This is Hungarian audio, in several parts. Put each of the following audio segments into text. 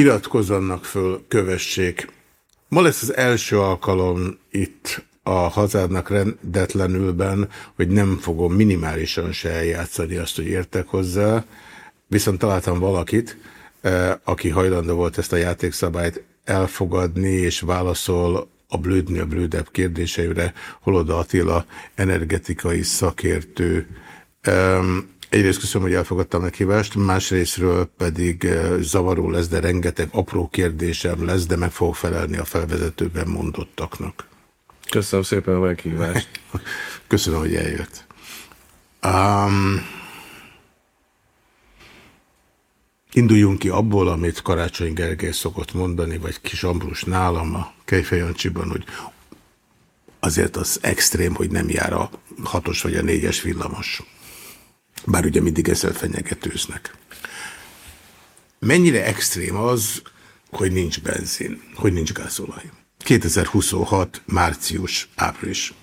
Iratkozzanak föl, kövessék. Ma lesz az első alkalom itt a hazádnak rendetlenülben, hogy nem fogom minimálisan se eljátszani azt, hogy értek hozzá, viszont találtam valakit, eh, aki hajlandó volt ezt a játékszabályt elfogadni, és válaszol a blődni a blődebb kérdéseire Holoda Attila energetikai szakértő. Egyrészt köszönöm, hogy elfogadtam a meghívást, másrésztről pedig eh, zavaró lesz, de rengeteg apró kérdésem lesz, de meg fogok felelni a felvezetőben mondottaknak. Köszönöm szépen a meghívást. köszönöm, hogy eljött. Um, induljunk ki abból, amit Karácsony Gergely szokott mondani, vagy Kis Ambrus nálam a Kejfejancsiban, hogy azért az extrém, hogy nem jár a hatos vagy a négyes villamos. Bár ugye mindig ezzel fenyegetőznek. Mennyire extrém az, hogy nincs benzin, hogy nincs gázolaj? 2026. március, április.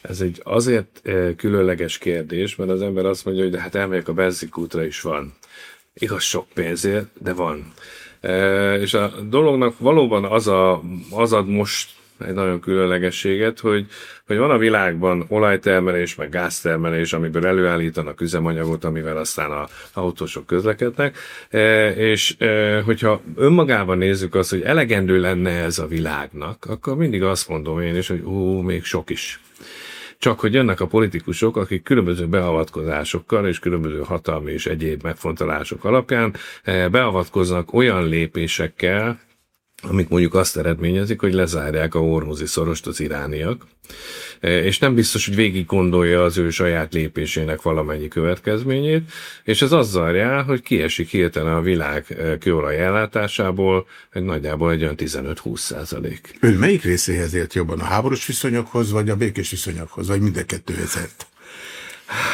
Ez egy azért eh, különleges kérdés, mert az ember azt mondja, hogy de hát elmegyek a benzinkútra is van. Igaz sok pénzért, de van. E, és a dolognak valóban az, a, az ad most egy nagyon különlegességet, hogy, hogy van a világban olajtermelés, meg gáztermelés, amiből előállítanak üzemanyagot, amivel aztán a autósok közlekednek, e, és e, hogyha önmagában nézzük azt, hogy elegendő lenne ez a világnak, akkor mindig azt mondom én is, hogy ú, még sok is. Csak hogy jönnek a politikusok, akik különböző beavatkozásokkal és különböző hatalmi és egyéb megfontolások alapján eh, beavatkoznak olyan lépésekkel, amik mondjuk azt eredményezik, hogy lezárják a Ormuzi szorost az irániak, e, és nem biztos, hogy végig gondolja az ő saját lépésének valamennyi következményét, és ez azzal jár, hogy kiesik hirtelen a világ e, kőolaj ellátásából egy nagyjából egy olyan 15-20 százalék. Ön melyik részéhez ért jobban, a háborús viszonyokhoz, vagy a békés viszonyokhoz, vagy mind a kettőhez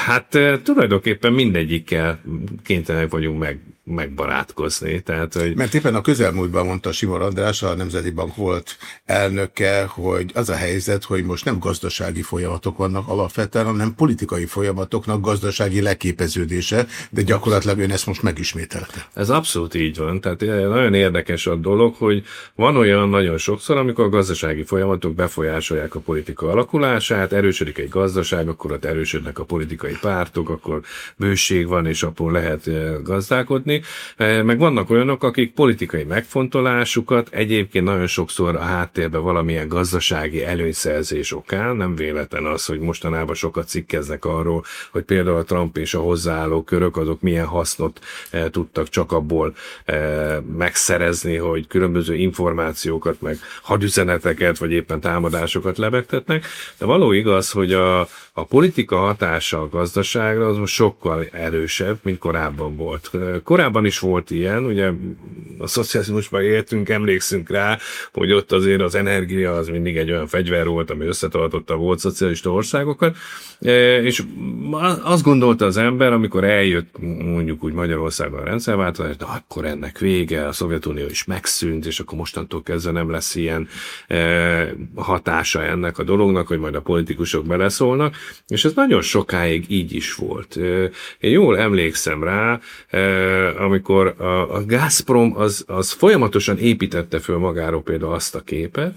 Hát e, tulajdonképpen mindegyikkel kénytelenek vagyunk meg megbarátkozni. Tehát, hogy... Mert éppen a közelmúltban mondta Simon András, a Nemzeti Bank volt elnöke, hogy az a helyzet, hogy most nem gazdasági folyamatok vannak alapvetően, hanem politikai folyamatoknak gazdasági leképeződése, de gyakorlatilag ön ezt most megismételte. Ez abszolút így van. Tehát nagyon érdekes a dolog, hogy van olyan nagyon sokszor, amikor a gazdasági folyamatok befolyásolják a politika alakulását, erősödik egy gazdaság, akkor ott erősödnek a politikai pártok, akkor bőség van, és akkor lehet eh, gazdálkodni, mondani, eh, meg vannak olyanok, akik politikai megfontolásukat egyébként nagyon sokszor a háttérben valamilyen gazdasági előnyszerzés okán, nem véletlen az, hogy mostanában sokat cikkeznek arról, hogy például a Trump és a hozzáálló körök azok milyen hasznot eh, tudtak csak abból eh, megszerezni, hogy különböző információkat, meg hadüzeneteket, vagy éppen támadásokat lebegtetnek, de való igaz, hogy a, a politika hatása a gazdaságra az most sokkal erősebb, mint korábban volt. Korábban is volt ilyen, ugye a szocializmusban éltünk, emlékszünk rá, hogy ott azért az energia az mindig egy olyan fegyver volt, ami összetartotta volt szocialista országokat, e, és azt gondolta az ember, amikor eljött mondjuk úgy Magyarországon a rendszerváltozás, de akkor ennek vége, a Szovjetunió is megszűnt, és akkor mostantól kezdve nem lesz ilyen e, hatása ennek a dolognak, hogy majd a politikusok beleszólnak, és ez nagyon sokáig így is volt. Én jól emlékszem rá, amikor a Gazprom az, az folyamatosan építette föl magáról például azt a képet,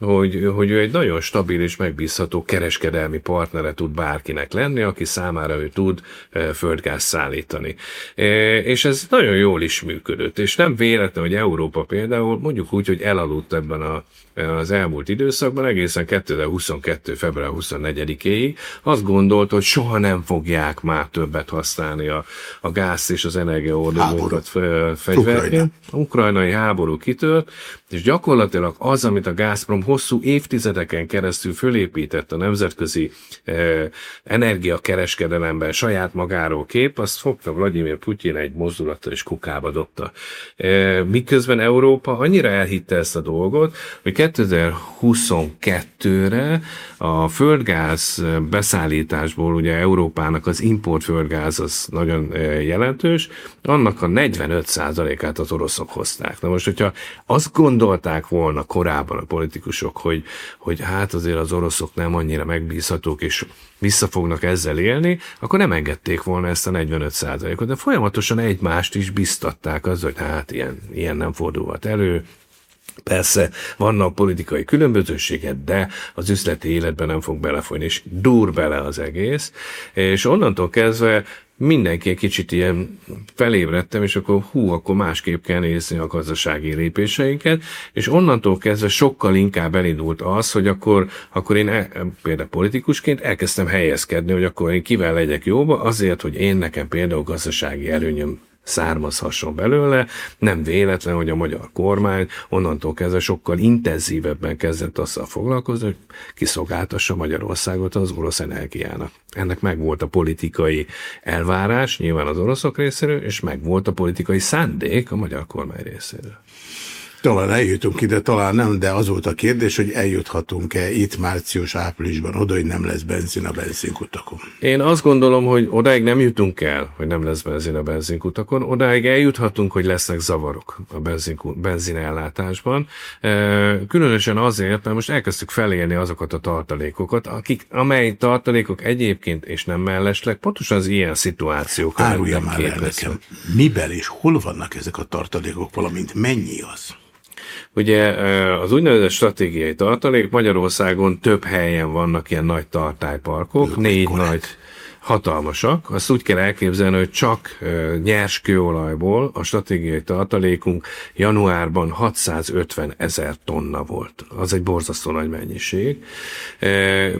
hogy, hogy ő egy nagyon stabil és megbízható kereskedelmi partnere tud bárkinek lenni, aki számára ő tud e, földgáz szállítani. E, és ez nagyon jól is működött, és nem véletlen, hogy Európa például mondjuk úgy, hogy elaludt ebben a az elmúlt időszakban, egészen 2022. február 24-éig azt gondolt, hogy soha nem fogják már többet használni a, a gáz és az energiaordozókat fegyverként. Ukrajnai háború kitört, és gyakorlatilag az, amit a Gazprom hosszú évtizedeken keresztül fölépített a nemzetközi eh, energiakereskedelemben saját magáról kép, azt fogta Vladimir Putyin egy mozdulattal és kukába dobta. Eh, miközben Európa annyira elhitte ezt a dolgot, hogy 2022-re a földgáz beszállításból, ugye Európának az import földgáz az nagyon eh, jelentős, annak a 45%-át az oroszok hozták. Na most, hogyha azt gondolták volna korábban a politikusok, politikusok, hogy, hogy hát azért az oroszok nem annyira megbízhatók, és vissza fognak ezzel élni, akkor nem engedték volna ezt a 45 ot de folyamatosan egymást is biztatták az, hogy hát ilyen, ilyen nem fordulhat elő, Persze vannak politikai különbözőségek, de az üzleti életben nem fog belefolyni, és dur bele az egész, és onnantól kezdve mindenki egy kicsit ilyen felébredtem, és akkor hú, akkor másképp kell nézni a gazdasági lépéseinket, és onnantól kezdve sokkal inkább elindult az, hogy akkor, akkor én el, például politikusként elkezdtem helyezkedni, hogy akkor én kivel legyek jóba, azért, hogy én nekem például gazdasági előnyöm származhasson belőle. Nem véletlen, hogy a magyar kormány onnantól kezdve sokkal intenzívebben kezdett azzal foglalkozni, hogy kiszolgáltassa Magyarországot az orosz energiának. Ennek meg volt a politikai elvárás, nyilván az oroszok részéről, és meg volt a politikai szándék a magyar kormány részéről. Talán eljutunk ide, talán nem, de az volt a kérdés, hogy eljuthatunk-e itt március-áprilisban oda, hogy nem lesz benzin a benzinkutakon. Én azt gondolom, hogy odáig nem jutunk el, hogy nem lesz benzin a benzinkutakon, odáig eljuthatunk, hogy lesznek zavarok a benzinellátásban. E, különösen azért, mert most elkezdtük felélni azokat a tartalékokat, akik, amely tartalékok egyébként és nem mellesleg pontosan az ilyen szituációk. Árulja már el nekem, miben és hol vannak ezek a tartalékok, valamint mennyi az? Ugye az úgynevezett stratégiai tartalék Magyarországon több helyen vannak ilyen nagy tartályparkok, négy korrekt. nagy hatalmasak. Azt úgy kell elképzelni, hogy csak nyers kőolajból a stratégiai tartalékunk januárban 650 ezer tonna volt. Az egy borzasztó nagy mennyiség.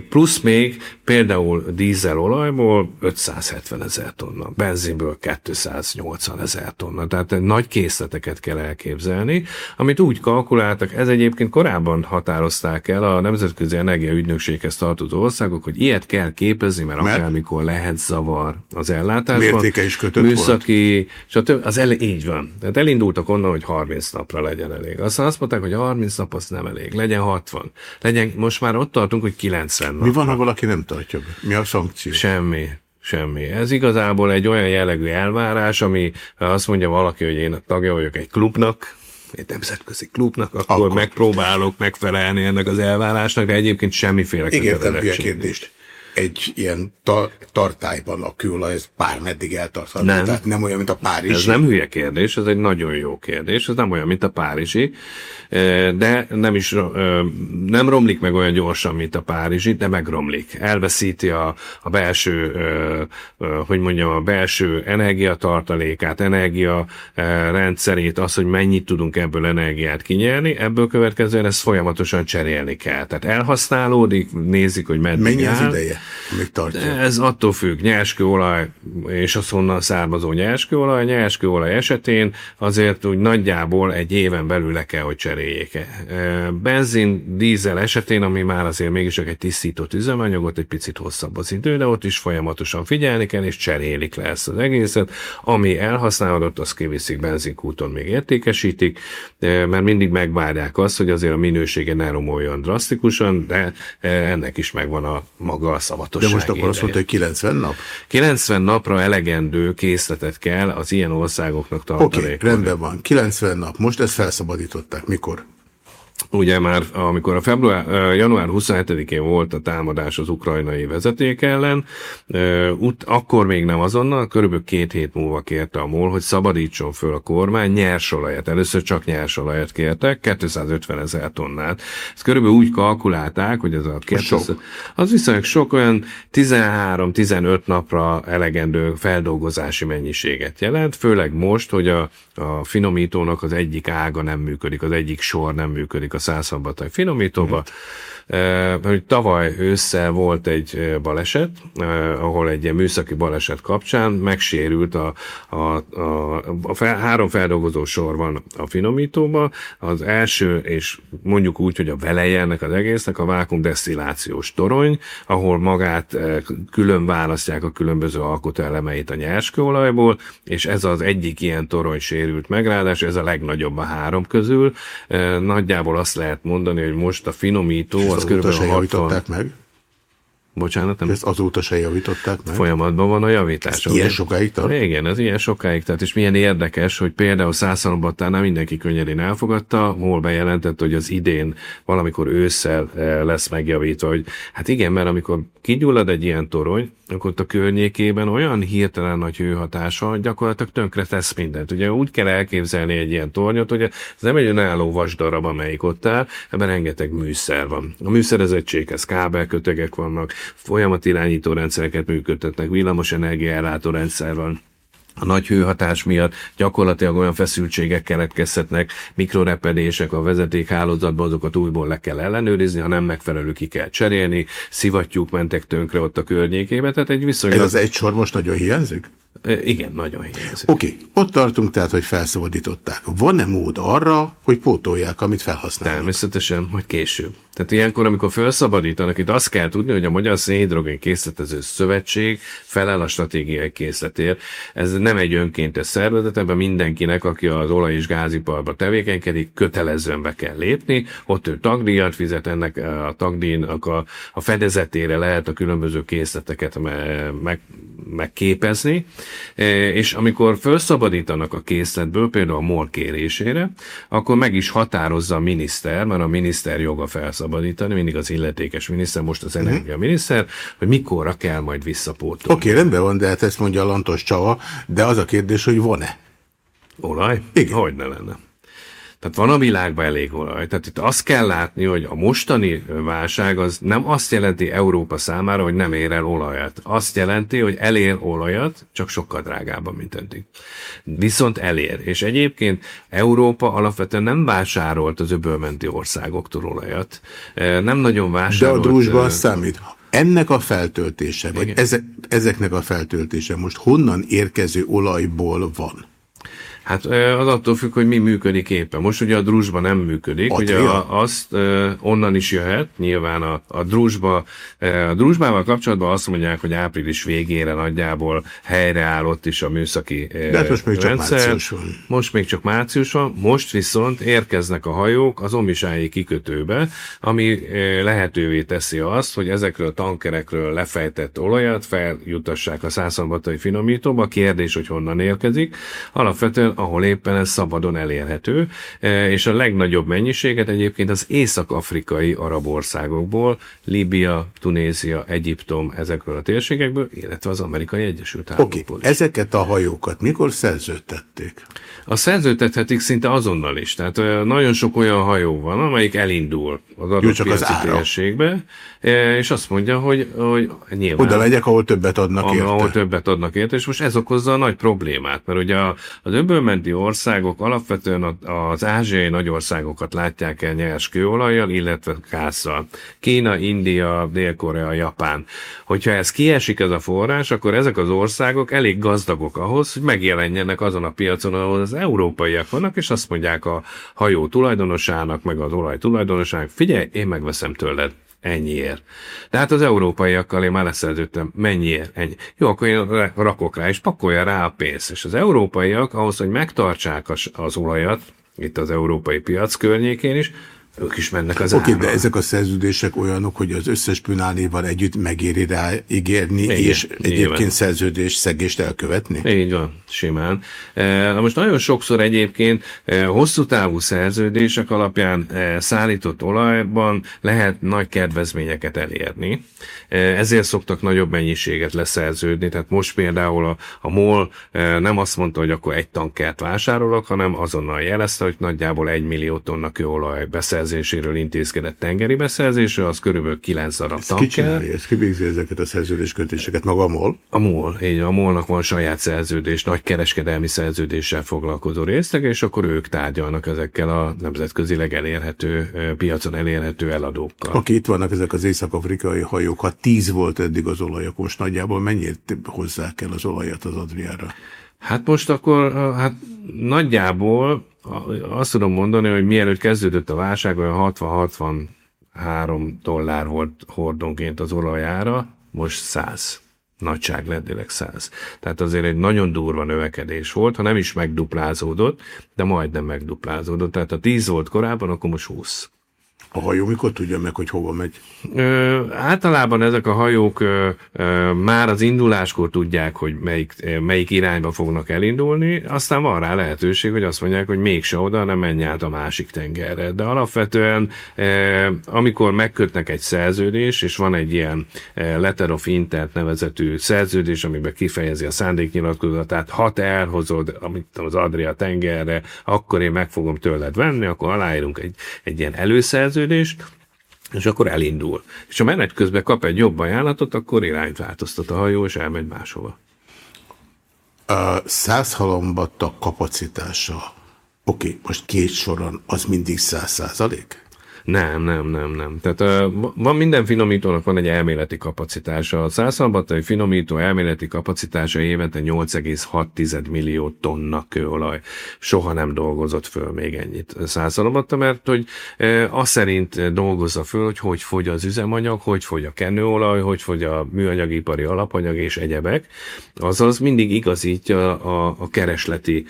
Plusz még például dízelolajból 570 ezer tonna, benzinből 280 ezer tonna. Tehát nagy készleteket kell elképzelni, amit úgy kalkuláltak, ez egyébként korábban határozták el a Nemzetközi Energiaügynökséghez tartozó országok, hogy ilyet kell képezni, mert, mert? akármikor lehet zavar az ellátásban. Mértéke is kötött Műszaki, stb. Az el, így van. Tehát elindultak onnan, hogy 30 napra legyen elég. Aztán azt mondták, hogy 30 nap az nem elég. Legyen 60. Legyen, most már ott tartunk, hogy 90 nap. Mi van, ha valaki nem tartja be? Mi a szankció? Semmi. Semmi. Ez igazából egy olyan jellegű elvárás, ami azt mondja valaki, hogy én a tagja vagyok egy klubnak, egy nemzetközi klubnak, akkor, akkor megpróbálok megfelelni ennek az elvárásnak, de egyébként semmiféle Ígértem a kérdést egy ilyen ta tartályban a kőolaj, ez meddig eltartható. Nem. Tehát nem olyan, mint a Párizsi. Ez nem hülye kérdés, ez egy nagyon jó kérdés, ez nem olyan, mint a Párizsi, de nem is nem romlik meg olyan gyorsan, mint a Párizsi, de megromlik. Elveszíti a, a belső, hogy mondjam, a belső energiatartalékát, energia rendszerét, az, hogy mennyit tudunk ebből energiát kinyerni, ebből következően ezt folyamatosan cserélni kell. Tehát elhasználódik, nézik, hogy meddig Mennyi az ideje? Még tartja. Ez attól függ, nyerskőolaj és az onnan származó nyerskőolaj. Nyerskőolaj esetén azért úgy nagyjából egy éven belül le kell, hogy cseréljék. E, benzin, dízel esetén, ami már azért mégis csak egy tisztított üzemanyagot, egy picit hosszabb az idő, de ott is folyamatosan figyelni kell, és cserélik le ezt az egészet. Ami elhasználódott, azt kiviszik benzinkúton, még értékesítik, e, mert mindig megvárják azt, hogy azért a minősége ne romoljon drasztikusan, de e, ennek is megvan a maga a szavatosság. De most akkor azt mondta, hogy 90 nap? 90 napra elegendő készletet kell az ilyen országoknak tartani. Oké, okay, rendben van. 90 nap. Most ezt felszabadították. Mikor? Ugye már, amikor a február, január 27-én volt a támadás az ukrajnai vezeték ellen, ut, akkor még nem azonnal, körülbelül két hét múlva kérte a MOL, hogy szabadítson föl a kormány nyersolajat. Először csak nyersolajat kértek, 250 ezer tonnát. Ezt körülbelül úgy kalkulálták, hogy ez a 200, az viszonylag sok olyan 13-15 napra elegendő feldolgozási mennyiséget jelent, főleg most, hogy a, a finomítónak az egyik ága nem működik, az egyik sor nem működik a százszombatai finomítóba, hogy tavaly ősszel volt egy baleset, ahol egy ilyen műszaki baleset kapcsán megsérült a, a, a, a fel, három feldolgozó sor van a finomítóba. Az első, és mondjuk úgy, hogy a veleje ennek az egésznek a vákumdesztillációs torony, ahol magát külön választják a különböző alkotóelemeit a nyerskőolajból, és ez az egyik ilyen torony sérült meg, ráadásul ez a legnagyobb a három közül. Nagyjából azt lehet mondani, hogy most a finomító az körülbelül 60... meg? Bocsánat, nem. Ezt azóta se javították meg? Folyamatban van a javítás. Ez ilyen sokáig tart? Igen, ez ilyen sokáig tart, és milyen érdekes, hogy például Szászalombattánál mindenki könnyedén elfogadta, hol bejelentett, hogy az idén valamikor ősszel eh, lesz megjavítva, hogy hát igen, mert amikor kigyullad egy ilyen torony, ott a környékében olyan hirtelen nagy hőhatása, hogy gyakorlatilag tönkre tesz mindent. Ugye úgy kell elképzelni egy ilyen tornyot, hogy ez nem egy önálló vasdarab, amelyik ott áll, ebben rengeteg műszer van. A műszerezettséghez kábelkötegek vannak, folyamatirányító rendszereket működtetnek, villamos ellátó rendszer van, a nagy hőhatás miatt gyakorlatilag olyan feszültségek keletkezhetnek, mikrorepedések a vezetékhálózatban, azokat újból le kell ellenőrizni, ha nem megfelelő ki kell cserélni, szivattyúk mentek tönkre ott a környékébe, tehát egy viszonylag... Ez az egy sor most nagyon hiányzik? Igen, nagyon hiányzik. Oké, okay. ott tartunk tehát, hogy felszabadították. Van-e mód arra, hogy pótolják, amit felhasználnak? Természetesen, hogy később. Tehát ilyenkor, amikor felszabadítanak, itt azt kell tudni, hogy a Magyar Szénhidrogén Készletező Szövetség felel a stratégiai készletért. Ez nem egy önkéntes szervezet, ebben mindenkinek, aki az olaj- és gáziparban tevékenykedik, kötelezően be kell lépni. Ott ő tagdíjat fizet, ennek a tagdíjnak a, a fedezetére lehet a különböző készleteket meg, megképezni, e, és amikor felszabadítanak a készletből, például a MOL kérésére, akkor meg is határozza a miniszter, mert a miniszter joga felszabadítani, mindig az illetékes miniszter, most az energia miniszter, hogy mikorra kell majd visszapótolni. Oké, okay, rendben van, de hát ezt mondja Lantos Csava, de az a kérdés, hogy van-e? Olaj? Igen. Hogy ne lenne. Tehát van a világban elég olaj. Tehát itt azt kell látni, hogy a mostani válság az nem azt jelenti Európa számára, hogy nem ér el olajat. Azt jelenti, hogy elér olajat, csak sokkal drágábban, mint eddig. Viszont elér. És egyébként Európa alapvetően nem vásárolt az öbölmenti országoktól olajat. Nem nagyon vásárolt. De a drúzsban számít. Ennek a feltöltése, vagy ezek, ezeknek a feltöltése most honnan érkező olajból van? Hát az attól függ, hogy mi működik éppen. Most ugye a drúzsba nem működik, Ott ugye a, azt onnan is jöhet, nyilván a, a drúzsba, a drúzsbával kapcsolatban azt mondják, hogy április végére nagyjából helyreállott is a műszaki De hát most még rendszer. csak március van. Most még csak március van, most viszont érkeznek a hajók az omisályi kikötőbe, ami lehetővé teszi azt, hogy ezekről a tankerekről lefejtett olajat feljutassák a százszombatai finomítóba. A kérdés, hogy honnan érkezik. Alapvetően ahol éppen ez szabadon elérhető, e, és a legnagyobb mennyiséget egyébként az észak-afrikai arab országokból, Líbia, Tunézia, Egyiptom, ezekről a térségekből, illetve az amerikai Egyesült Államokból. Okay. ezeket a hajókat mikor szerződtették? A szerződtethetik szinte azonnal is. Tehát nagyon sok olyan hajó van, amelyik elindul az adott Jó, piaci térségbe, e, és azt mondja, hogy, hogy nyilván... Oda megyek, ahol többet adnak érte. Ahol többet adnak érte, és most ez okozza a nagy problémát, mert ugye az öbölmenti országok alapvetően az ázsiai nagyországokat látják el nyers kőolajjal, illetve gázzal. Kína, India, Dél-Korea, Japán. Hogyha ez kiesik ez a forrás, akkor ezek az országok elég gazdagok ahhoz, hogy megjelenjenek azon a piacon, ahol az európaiak vannak, és azt mondják a hajó tulajdonosának, meg az olaj tulajdonosának, figyelj, én megveszem tőled ennyiért. De hát az európaiakkal én már leszerződtem, mennyiért, ennyi. Jó, akkor én rakok rá, és pakolja rá a pénzt. És az európaiak ahhoz, hogy megtartsák az olajat, itt az európai piac környékén is, ők is mennek az Oké, okay, de ezek a szerződések olyanok, hogy az összes pünálnéval együtt megéri rá ígérni, Igen, és egyébként szerződés szegést elkövetni? Így van, simán. E, na most nagyon sokszor egyébként e, hosszú távú szerződések alapján e, szállított olajban lehet nagy kedvezményeket elérni. Ezért szoktak nagyobb mennyiséget leszerződni, tehát most például a, a MOL nem azt mondta, hogy akkor egy tankert vásárolok, hanem azonnal jelezte, hogy nagyjából egy millió tonna kőolaj beszerződni beszerzéséről intézkedett tengeri beszerzésről, az körülbelül 9 darab tanker. Ki csinálja, ez kivégzi ezeket a szerződéskötéseket? Maga a MOL? A MOL, így a MOL-nak van saját szerződés, nagy kereskedelmi szerződéssel foglalkozó részleg, és akkor ők tárgyalnak ezekkel a nemzetközileg elérhető, piacon elérhető eladókkal. Aki itt vannak ezek az észak-afrikai hajók, ha 10 volt eddig az olajok, most nagyjából mennyit hozzák el az olajat az Adriára? Hát most akkor, hát nagyjából azt tudom mondani, hogy mielőtt kezdődött a válság, olyan 60-63 dollár volt hordonként az olajára, most 100 nagyságrendileg 100. Tehát azért egy nagyon durva növekedés volt, ha nem is megduplázódott, de majdnem megduplázódott. Tehát ha 10 volt korábban, akkor most 20. A hajó mikor tudja meg, hogy hova megy? Ö, általában ezek a hajók ö, ö, már az induláskor tudják, hogy melyik, melyik irányba fognak elindulni, aztán van rá lehetőség, hogy azt mondják, hogy mégse oda, nem menj át a másik tengerre. De alapvetően, ö, amikor megkötnek egy szerződés, és van egy ilyen letter of intent nevezetű szerződés, amiben kifejezi a szándéknyilatkozatát, ha te elhozod amit az Adria tengerre, akkor én meg fogom tőled venni, akkor aláírunk egy, egy ilyen előszerződést, és akkor elindul. És ha menet közben kap egy jobb ajánlatot, akkor irányt változtat a hajó, és elmegy máshova. A száz halombatta kapacitása, oké, okay, most két soron, az mindig száz százalék? Nem, nem, nem, nem. Tehát van minden finomítónak van egy elméleti kapacitása. A százszalbattai finomító elméleti kapacitása évente 8,6 millió tonna kőolaj. Soha nem dolgozott föl még ennyit százszalbatta, mert hogy uh, szerint dolgozza föl, hogy hogy fogy az üzemanyag, hogy fogy a kenőolaj, hogy fogy a műanyagipari alapanyag és egyebek. Azaz mindig igazítja a, a keresleti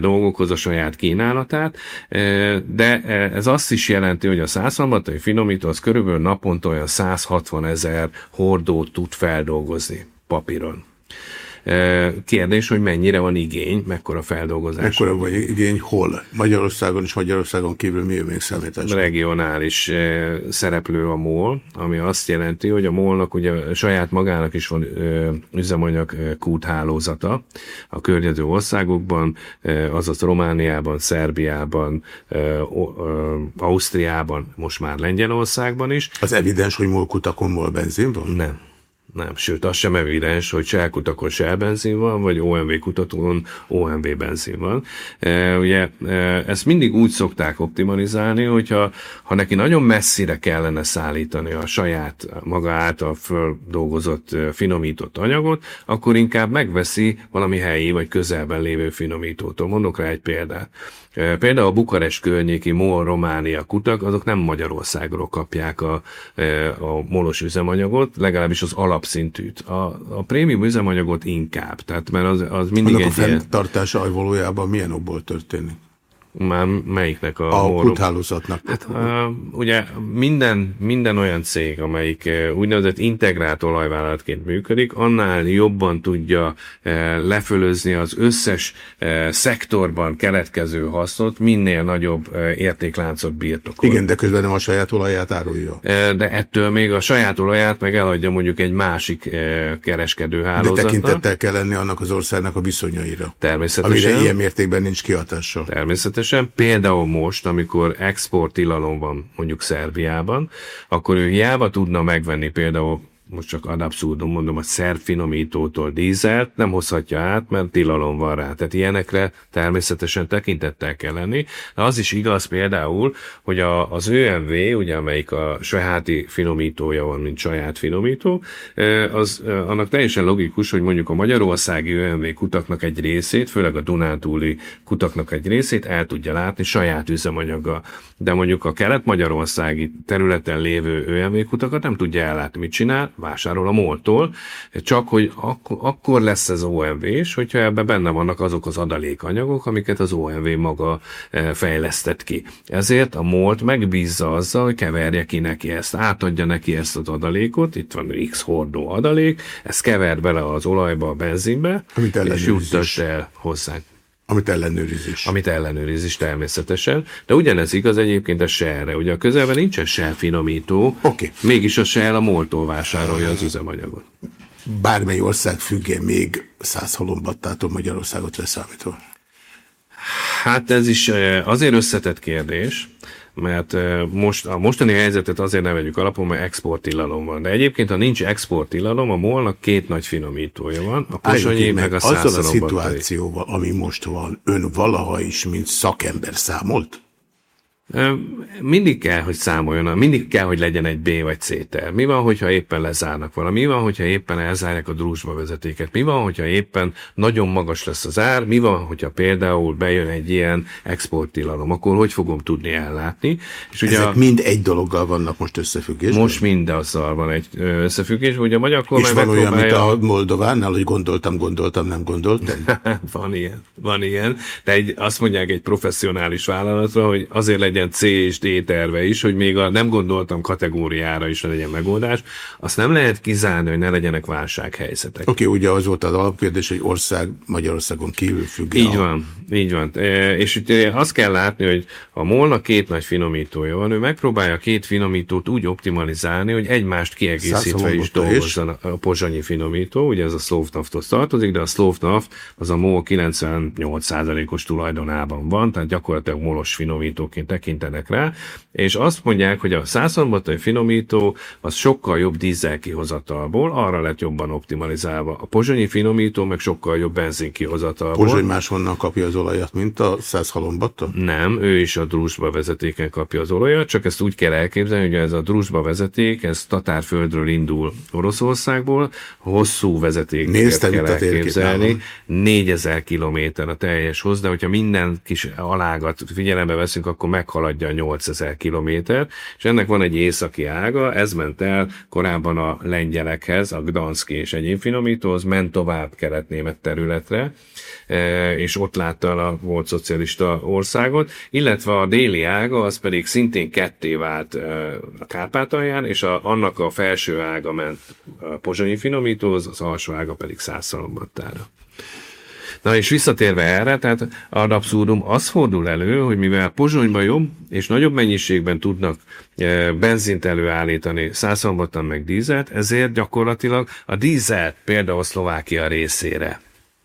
dolgokhoz a saját kínálatát, de ez azt is jelenti, hogy a Szászombatai finomító az körülbelül naponta olyan 160 ezer hordót tud feldolgozni papíron. Kérdés, hogy mennyire van igény, mekkora feldolgozás. Mekkora van igény, hol? Magyarországon és Magyarországon kívül mi még számítás? Regionális szereplő a MOL, ami azt jelenti, hogy a MOL-nak ugye saját magának is van üzemanyag kúthálózata a környező országokban, azaz Romániában, Szerbiában, Ausztriában, most már Lengyelországban is. Az evidens, hogy MOL kutakon MOL benzin van? Nem. Nem, sőt, az sem evidens, hogy Shell kutakon Shell benzin van, vagy OMV kutakon OMV benzin van. E, ugye e, ezt mindig úgy szokták optimalizálni, hogyha ha neki nagyon messzire kellene szállítani a saját maga által földolgozott, e, finomított anyagot, akkor inkább megveszi valami helyi vagy közelben lévő finomítótól. Mondok rá egy példát. Például a Bukarest környéki MOL Románia kutak, azok nem Magyarországról kapják a, a molos üzemanyagot, legalábbis az alapszintűt. A, a prémium üzemanyagot inkább, tehát mert az, az mindig Annak egy a fenntartása valójában milyen okból történik? Már melyiknek a... A kuthálózatnak. Hát, ugye minden, minden olyan cég, amelyik úgynevezett integrált olajvállalatként működik, annál jobban tudja lefölözni az összes szektorban keletkező hasznot, minél nagyobb értékláncot birtokol. Igen, de közben nem a saját olaját árulja. De ettől még a saját olaját meg eladja mondjuk egy másik kereskedő hálózatnak. De tekintettel kell lenni annak az országnak a viszonyaira. Természetesen. Amire ilyen mértékben nincs kihatással. Természetesen természetesen. Például most, amikor exportilalom van mondjuk Szerbiában, akkor ő hiába tudna megvenni például most csak ad abszurdum mondom, a szerfinomítótól dízelt nem hozhatja át, mert tilalom van rá. Tehát ilyenekre természetesen tekintettel kell lenni. De az is igaz például, hogy a, az ÖMV, ugye, amelyik a sajáti finomítója van, mint saját finomító, az annak teljesen logikus, hogy mondjuk a magyarországi ÖMV kutaknak egy részét, főleg a Dunántúli kutaknak egy részét el tudja látni saját üzemanyaga. De mondjuk a kelet-magyarországi területen lévő ÖMV kutakat nem tudja ellátni. Mit csinál? Vásárol a moltól, csak hogy ak- akkor lesz ez OMV-s, hogyha ebben benne vannak azok az adalékanyagok, amiket az OMV maga e, fejlesztett ki. Ezért a molt megbízza azzal, hogy keverje ki neki ezt, átadja neki ezt az adalékot, itt van X hordó adalék, ezt kever bele az olajba, a benzinbe, Amit és juttassa el hozzánk. Amit ellenőrizés. Amit ellenőrizés természetesen. De ugyanez igaz egyébként a shell Ugye a közelben nincsen shell finomító, okay. mégis a shell a moltól vásárolja az üzemanyagot. Bármely ország függe még száz halombattától Magyarországot leszámítva? Hát ez is eh, azért összetett kérdés, mert most, a mostani helyzetet azért ne vegyük alapul, mert exporttilalom van. De egyébként, ha nincs exporttilalom, a molnak két nagy finomítója van, a posonyi meg a Azzal a szituációval, ami most van, ön valaha is, mint szakember számolt? Mindig kell, hogy számoljon, mindig kell, hogy legyen egy B vagy C terv. Mi van, hogyha éppen lezárnak valami? Mi van, hogyha éppen elzárják a drúzsba vezetéket? Mi van, hogyha éppen nagyon magas lesz az ár? Mi van, hogyha például bejön egy ilyen exporttilalom? Akkor hogy fogom tudni ellátni? És ugye Ezek a, mind egy dologgal vannak most összefüggésben? Most mind azzal van egy összefüggés. Ugye a magyar kormány És van olyan, mint a Moldovánál, hogy gondoltam, gondoltam, nem gondoltam? van ilyen, van ilyen. De egy, azt mondják egy professzionális vállalatra, hogy azért legyen legyen C és D terve is, hogy még a nem gondoltam kategóriára is legyen megoldás. Azt nem lehet kizárni, hogy ne legyenek válsághelyzetek. Oké, okay, ugye az volt az alapkérdés, hogy ország Magyarországon kívül függ. Így van, így van. E, és itt azt kell látni, hogy a molna két nagy finomítója van, ő megpróbálja a két finomítót úgy optimalizálni, hogy egymást kiegészítve is dolgozzon a pozsonyi finomító, ugye ez a Slovnafthoz tartozik, de a Slovnaft az a MOL 98%-os tulajdonában van, tehát gyakorlatilag molos finomítóként tekintenek rá, és azt mondják, hogy a százszombatai finomító az sokkal jobb dízel kihozatalból, arra lett jobban optimalizálva. A pozsonyi finomító meg sokkal jobb benzin kihozatalból. Pozsony máshonnan kapja az olajat, mint a százhalombatta? Nem, ő is a drúzsba vezetéken kapja az olajat, csak ezt úgy kell elképzelni, hogy ez a drúzsba vezeték, ez Tatárföldről indul Oroszországból, hosszú vezetéket kell elképzelni, 4000 kilométer a teljes hoz, de hogyha minden kis alágat figyelembe veszünk, akkor meghaladja a 8000 kilométer, és ennek van egy északi ága, ez ment el korábban a lengyelekhez, a Gdanszki és egyéb finomítóhoz, ment tovább kelet-német területre, e, és ott látta el a volt szocialista országot, illetve a déli ága az pedig szintén ketté vált e, a Kárpátalján, és a, annak a felső ága ment a pozsonyi finomítóhoz, az alsó ága pedig százszalombattára. Na és visszatérve erre, tehát ad abszurdum az fordul elő, hogy mivel Pozsonyban jobb és nagyobb mennyiségben tudnak e, benzint előállítani, százszombattan meg dízelt, ezért gyakorlatilag a dízel például Szlovákia részére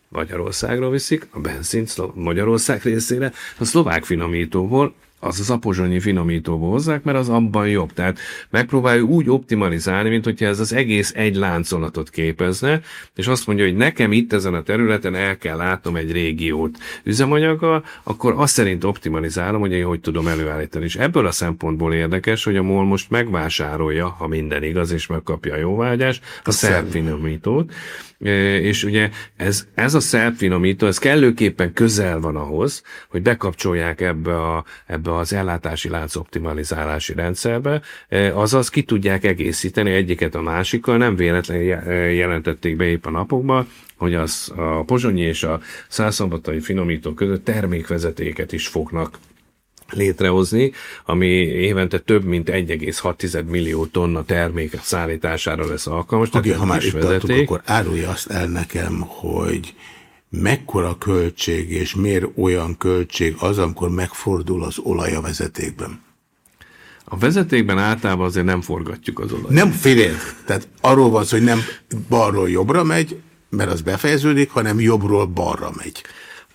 Magyarországra viszik, a benzint Magyarország részére, a szlovák finomítóból az az apozsonyi finomítóba hozzák, mert az abban jobb. Tehát megpróbáljuk úgy optimalizálni, mint hogyha ez az egész egy láncolatot képezne, és azt mondja, hogy nekem itt ezen a területen el kell látnom egy régiót üzemanyaggal, akkor azt szerint optimalizálom, hogy én hogy tudom előállítani. És ebből a szempontból érdekes, hogy a MOL most megvásárolja, ha minden igaz, és megkapja a jóvágyást, a, a szerb finomítót, és ugye ez, ez a szervfinomító, ez kellőképpen közel van ahhoz, hogy bekapcsolják ebbe, a, ebbe az ellátási lánc optimalizálási rendszerbe, azaz ki tudják egészíteni egyiket a másikkal, nem véletlenül jelentették be épp a napokban, hogy az a pozsonyi és a százszombatai finomító között termékvezetéket is fognak létrehozni, ami évente több mint 1,6 millió tonna termék szállítására lesz alkalmas. Oké, ha már itt tartunk, akkor árulja azt el nekem, hogy mekkora költség és miért olyan költség az, amikor megfordul az olaj a vezetékben? A vezetékben általában azért nem forgatjuk az olajat. Nem félét. Tehát arról van szó, hogy nem balról jobbra megy, mert az befejeződik, hanem jobbról balra megy.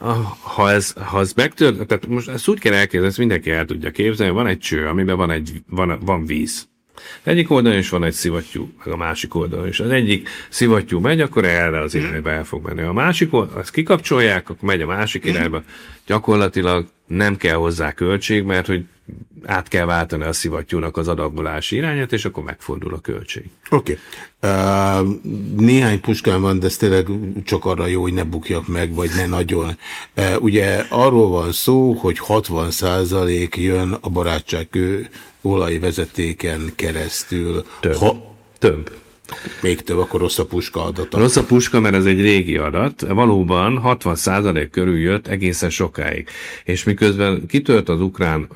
Ah, ha ez, ha ez megtört, tehát most ezt úgy kell elképzelni, ezt mindenki el tudja képzelni, van egy cső, amiben van, egy, van, van víz. Egyik oldalon is van egy szivattyú, meg a másik oldalon is. Az egyik szivattyú megy, akkor erre az irányba el fog menni. A másik oldalon, azt kikapcsolják, akkor megy a másik irányba. Gyakorlatilag nem kell hozzá költség, mert hogy át kell váltani a szivattyúnak az adagbolási irányát, és akkor megfordul a költség. Oké. Okay. Uh, néhány puskán van, de ez tényleg csak arra jó, hogy ne bukjak meg, vagy ne nagyon. Uh, ugye arról van szó, hogy 60% jön a barátságkő olajvezetéken keresztül. Több. Ha, több. Még több, akkor rossz a puska adata. Rossz a puska, mert ez egy régi adat. Valóban 60% körül jött egészen sokáig. És miközben kitört az ukrán,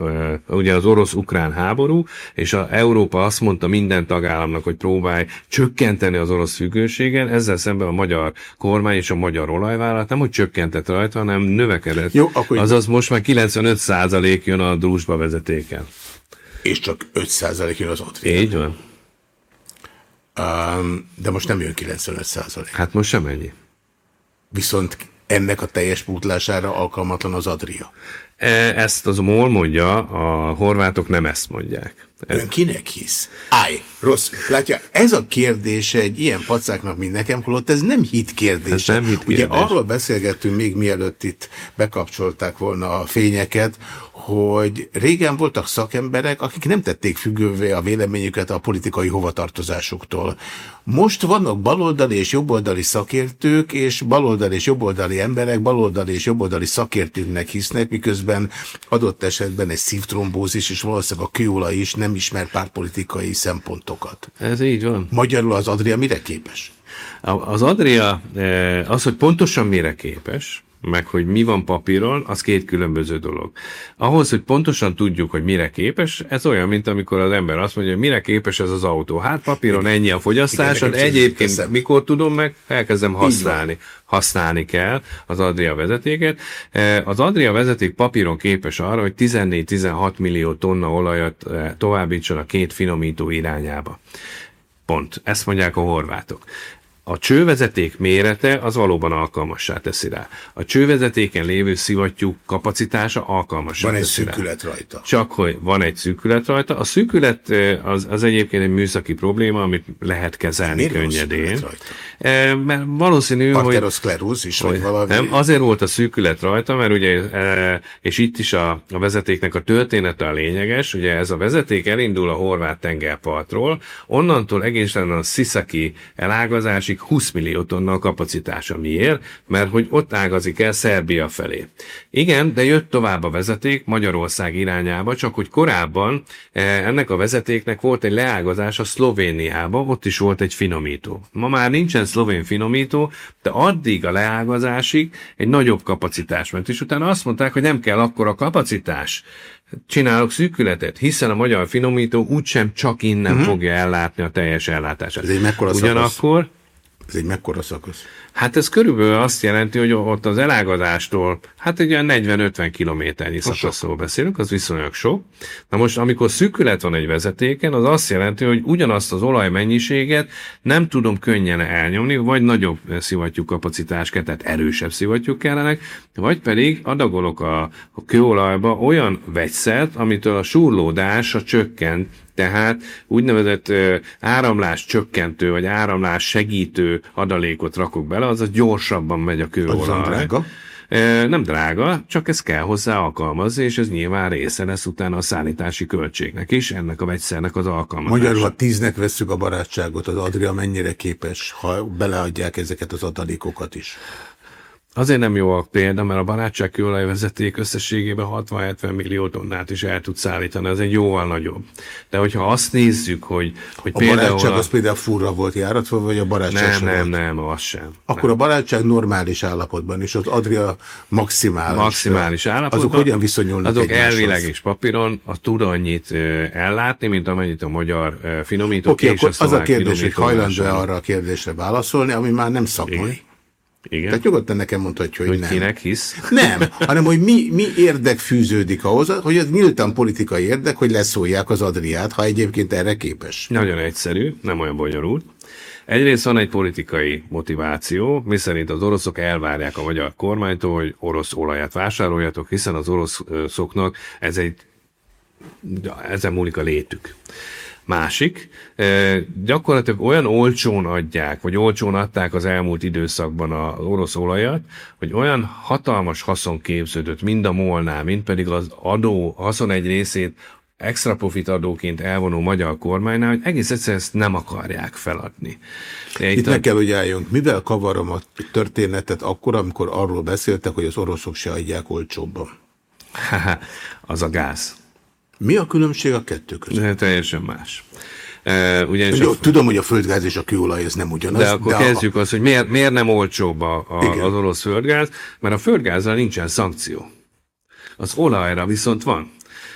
ugye az orosz-ukrán háború, és a Európa azt mondta minden tagállamnak, hogy próbálj csökkenteni az orosz függőségen, ezzel szemben a magyar kormány és a magyar olajvállalat nem, hogy csökkentett rajta, hanem növekedett. Jó, akkor Azaz most már 95% jön a drúzsba vezetéken. És csak 5% jön az ott. Így van. Um, de most nem jön 95 százalék. Hát most sem ennyi. Viszont ennek a teljes pótlására alkalmatlan az Adria. E, ezt az MOL mondja, a horvátok nem ezt mondják. Ön kinek hisz? Állj, rossz. Látja, ez a kérdése egy ilyen pacáknak, mint nekem, holott ez nem hit kérdése. Ez nem hit kérdés. Ugye arról beszélgettünk még mielőtt itt bekapcsolták volna a fényeket, hogy régen voltak szakemberek, akik nem tették függővé a véleményüket a politikai hovatartozásuktól. Most vannak baloldali és jobboldali szakértők, és baloldali és jobboldali emberek baloldali és jobboldali szakértőknek hisznek, miközben adott esetben egy szívtrombózis és valószínűleg a kőola is nem ismer pártpolitikai szempontokat. Ez így van. Magyarul az Adria mire képes? Az Adria, eh, az, hogy pontosan mire képes, meg hogy mi van papíron, az két különböző dolog. Ahhoz, hogy pontosan tudjuk, hogy mire képes, ez olyan, mint amikor az ember azt mondja, hogy mire képes ez az autó. Hát papíron ennyi a fogyasztásod, egyébként teszem. mikor tudom meg, elkezdem használni. Használni kell az Adria vezetéket. E, az Adria vezeték papíron képes arra, hogy 14-16 millió tonna olajat e, továbbítson a két finomító irányába. Pont. Ezt mondják a horvátok a csővezeték mérete az valóban alkalmassá teszi rá. A csővezetéken lévő szivattyú kapacitása alkalmassá Van egy teszi szűkület rá. rajta. Csak hogy van egy szűkület rajta. A szűkület az, az egyébként egy műszaki probléma, amit lehet kezelni Miért könnyedén. Mert valószínű, hogy... is, vagy valami... Nem, azért volt a szűkület rajta, mert ugye, és itt is a, a vezetéknek a története a lényeges, ugye ez a vezeték elindul a horvát tengerpartról, onnantól egészen a Sziszaki elágazásig másik 20 millió tonna a kapacitása. Miért? Mert hogy ott ágazik el Szerbia felé. Igen, de jött tovább a vezeték Magyarország irányába, csak hogy korábban eh, ennek a vezetéknek volt egy leágazás a Szlovéniába, ott is volt egy finomító. Ma már nincsen szlovén finomító, de addig a leágazásig egy nagyobb kapacitás ment, és utána azt mondták, hogy nem kell akkor a kapacitás csinálok szűkületet, hiszen a magyar finomító úgysem csak innen uh-huh. fogja ellátni a teljes ellátását. Ez egy mekkora Ugyanakkor? Ez egy mekkora szakasz? Hát ez körülbelül azt jelenti, hogy ott az elágazástól, hát egy olyan 40-50 kilométernyi szakaszról beszélünk, az viszonylag sok. Na most, amikor szűkület van egy vezetéken, az azt jelenti, hogy ugyanazt az olajmennyiséget nem tudom könnyen elnyomni, vagy nagyobb szivattyú kapacitás kell, tehát erősebb szivattyúk kellenek, vagy pedig adagolok a, a kőolajba olyan vegyszert, amitől a súrlódása csökkent, tehát úgynevezett áramlás csökkentő, vagy áramlás segítő adalékot rakok bele, az gyorsabban megy a kőolaj. Az drága? Nem drága, csak ez kell hozzá alkalmazni, és ez nyilván része lesz utána a szállítási költségnek is, ennek a vegyszernek az alkalmazása. Magyarul, ha tíznek vesszük a barátságot, az Adria mennyire képes, ha beleadják ezeket az adalékokat is? Azért nem jó a példa, mert a barátság kőolajvezeték összességében 60-70 millió tonnát is el tud szállítani, ez egy jóval nagyobb. De hogyha azt nézzük, hogy, hogy a például... A barátság az például furra volt járatva, vagy a barátság Nem, nem, volt? nem, az sem. Akkor nem. a barátság normális állapotban, és az Adria maximális. Maximális állapotban. Azok hogyan viszonyulnak Azok elvileg és papíron a tud annyit ellátni, mint amennyit a magyar finomító. Oké, okay, akkor az a kérdés, hogy hajlandó -e arra a kérdésre válaszolni, ami már nem szakmai. Igen. Tehát nyugodtan nekem mondhatja, hogy, hogy nem. kinek hisz? Nem, hanem hogy mi, mi érdek fűződik ahhoz, hogy ez nyíltan politikai érdek, hogy leszólják az Adriát, ha egyébként erre képes. Nagyon egyszerű, nem olyan bonyolult. Egyrészt van egy politikai motiváció, miszerint az oroszok elvárják a magyar kormánytól, hogy orosz olajat vásároljatok, hiszen az oroszoknak ez egy, ezen múlik a létük. Másik, gyakorlatilag olyan olcsón adják, vagy olcsón adták az elmúlt időszakban az orosz olajat, hogy olyan hatalmas haszon képződött mind a molnál, mind pedig az adó haszon egy részét extra profit adóként elvonó magyar kormánynál, hogy egész egyszerűen ezt nem akarják feladni. Itt, Itt meg kell, hogy álljunk. Mivel kavarom a történetet akkor, amikor arról beszéltek, hogy az oroszok se adják olcsóbban? az a gáz. Mi a különbség a kettő között? De teljesen más. Uh, ugyanis Jó, a... Tudom, hogy a földgáz és a kőolaj ez nem ugyanaz. De akkor de kezdjük a... azt, hogy miért, miért nem olcsóbb a, a, az orosz földgáz, mert a földgázra nincsen szankció. Az olajra viszont van.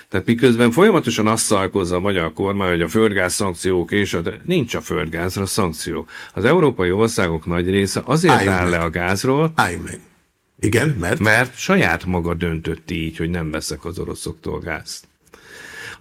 Tehát miközben folyamatosan azt szalkozza a magyar kormány, hogy a földgáz szankciók és a, nincs a földgázra szankció. Az európai országok nagy része azért Álljunk áll meg. le a gázról. Álljunk meg. Igen, mert? Mert saját maga döntött így, hogy nem veszek az oroszoktól gázt.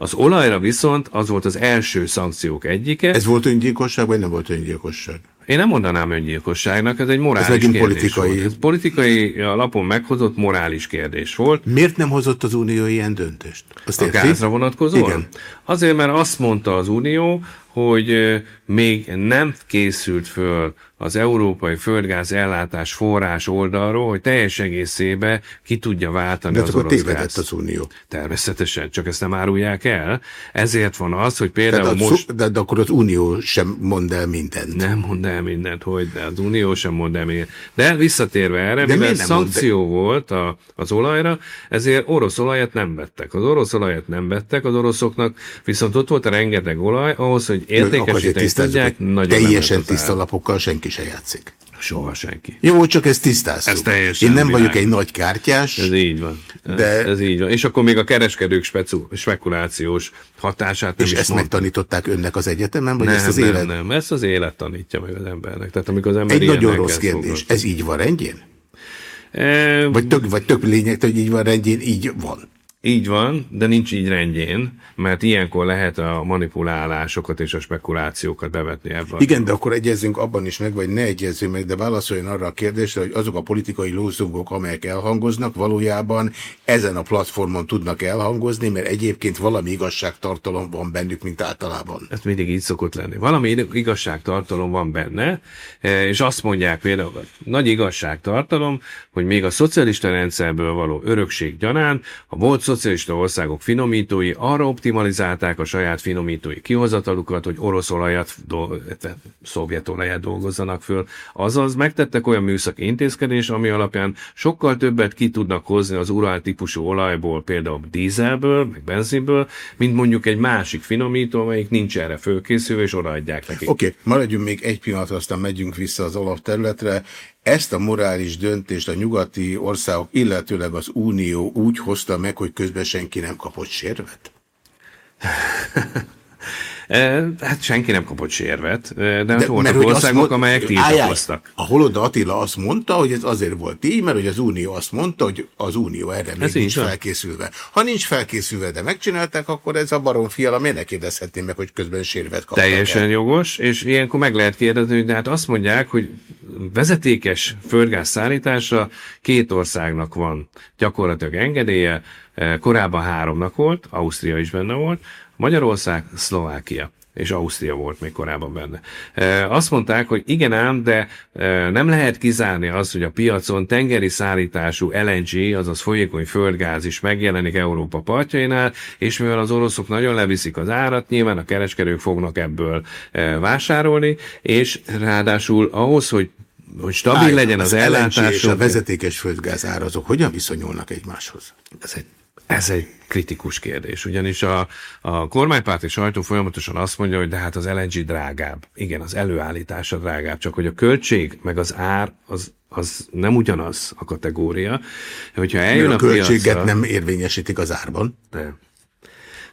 Az olajra viszont az volt az első szankciók egyike. Ez volt öngyilkosság, vagy nem volt öngyilkosság? Én nem mondanám öngyilkosságnak, ez egy morális ez kérdés politikai. volt. Ez politikai alapon meghozott morális kérdés volt. Miért nem hozott az Unió ilyen döntést? Azt a érti? gázra vonatkozóan? Igen. Azért, mert azt mondta az Unió, hogy még nem készült föl az európai földgáz ellátás forrás oldalról, hogy teljes egészébe ki tudja váltani de az orosz tévedett gáz. az Unió. Természetesen, csak ezt nem árulják el. Ezért van az, hogy például de, most... De, de akkor az Unió sem mond el mindent. Nem mond el mindent, hogy de az Unió sem mond el mindent. De visszatérve erre, de mivel szankció mond, volt a, az olajra, ezért orosz olajat nem vettek. Az orosz olajat nem vettek az oroszoknak, viszont ott volt a rengeteg olaj, ahhoz, hogy értékesíteni tudják, nagyon Teljesen tiszta lapokkal senki se játszik. Soha senki. Jó, csak ezt tisztáztuk. Ez teljesen Én nem világos. vagyok egy nagy kártyás. Ez így van. De-. Ez így van. És akkor még a kereskedők specu, spekulációs hatását nem és ezt mondtam. megtanították önnek az egyetemen, vagy nem, ezt az nem, élet? nem, ezt az élet tanítja meg az embernek. Tehát amikor az ember Egy nagyon rossz kérdés. foglalkozni. Ez így van rendjén? E, Vagy tök, vagy tök lényeg, hogy így van rendjén, így van. Így van, de nincs így rendjén, mert ilyenkor lehet a manipulálásokat és a spekulációkat bevetni ebbe. a- Igen, de akkor egyezzünk abban is meg, vagy ne egyezzünk meg, de válaszoljon arra a kérdésre, hogy azok a politikai lózungok, amelyek elhangoznak, valójában ezen a platformon tudnak elhangozni, mert egyébként valami igazságtartalom van bennük, mint általában. Ez mindig így szokott lenni. Valami igazságtartalom van benne, eh, és azt mondják például, nagy igazságtartalom, hogy még a szocialista rendszerből való örökség gyanán a volt szocialista országok finomítói arra optimalizálták a saját finomítói kihozatalukat, hogy orosz olajat, do- szovjet olajat dolgozzanak föl. Azaz megtettek olyan műszaki intézkedés, ami alapján sokkal többet ki tudnak hozni az urál típusú olajból, például dízelből, meg benzinből, mint mondjuk egy másik finomító, amelyik nincs erre fölkészülve, és odaadják neki. Oké, okay, maradjunk még egy pillanatra, aztán megyünk vissza az alapterületre. Ezt a morális döntést a nyugati országok, illetőleg az Unió úgy hozta meg, hogy közben senki nem kapott sérvet? Hát senki nem kapott sérvet, de, de mert voltak azt országok, amelyek tiltakoztak. A Holoda Attila azt mondta, hogy ez azért volt így, mert hogy az Unió azt mondta, hogy az Unió erre még Ez nincs van. felkészülve. Ha nincs felkészülve, de megcsinálták, akkor ez a barom fiala miért ne kérdezhetném meg, hogy közben sérvet kaptak Teljesen el? jogos, és ilyenkor meg lehet kérdezni, hogy de hát azt mondják, hogy vezetékes földgáz szállításra két országnak van gyakorlatilag engedélye, korábban háromnak volt, Ausztria is benne volt, Magyarország, Szlovákia és Ausztria volt még korábban benne. E, Azt mondták, hogy igen ám, de e, nem lehet kizárni azt, hogy a piacon tengeri szállítású LNG, azaz folyékony földgáz is megjelenik Európa partjainál, és mivel az oroszok nagyon leviszik az árat, nyilván a kereskedők fognak ebből e, vásárolni, és ráadásul ahhoz, hogy hogy stabil Állj, legyen az, LNG ellátás. és a vezetékes földgáz árazok hogyan viszonyulnak egymáshoz? Ez egy, ez egy kritikus kérdés, ugyanis a, a kormánypárti sajtó folyamatosan azt mondja, hogy de hát az LNG drágább. Igen, az előállítása drágább, csak hogy a költség meg az ár az, az nem ugyanaz a kategória. Hogyha eljön a, a költséget piacra, nem érvényesítik az árban. nem.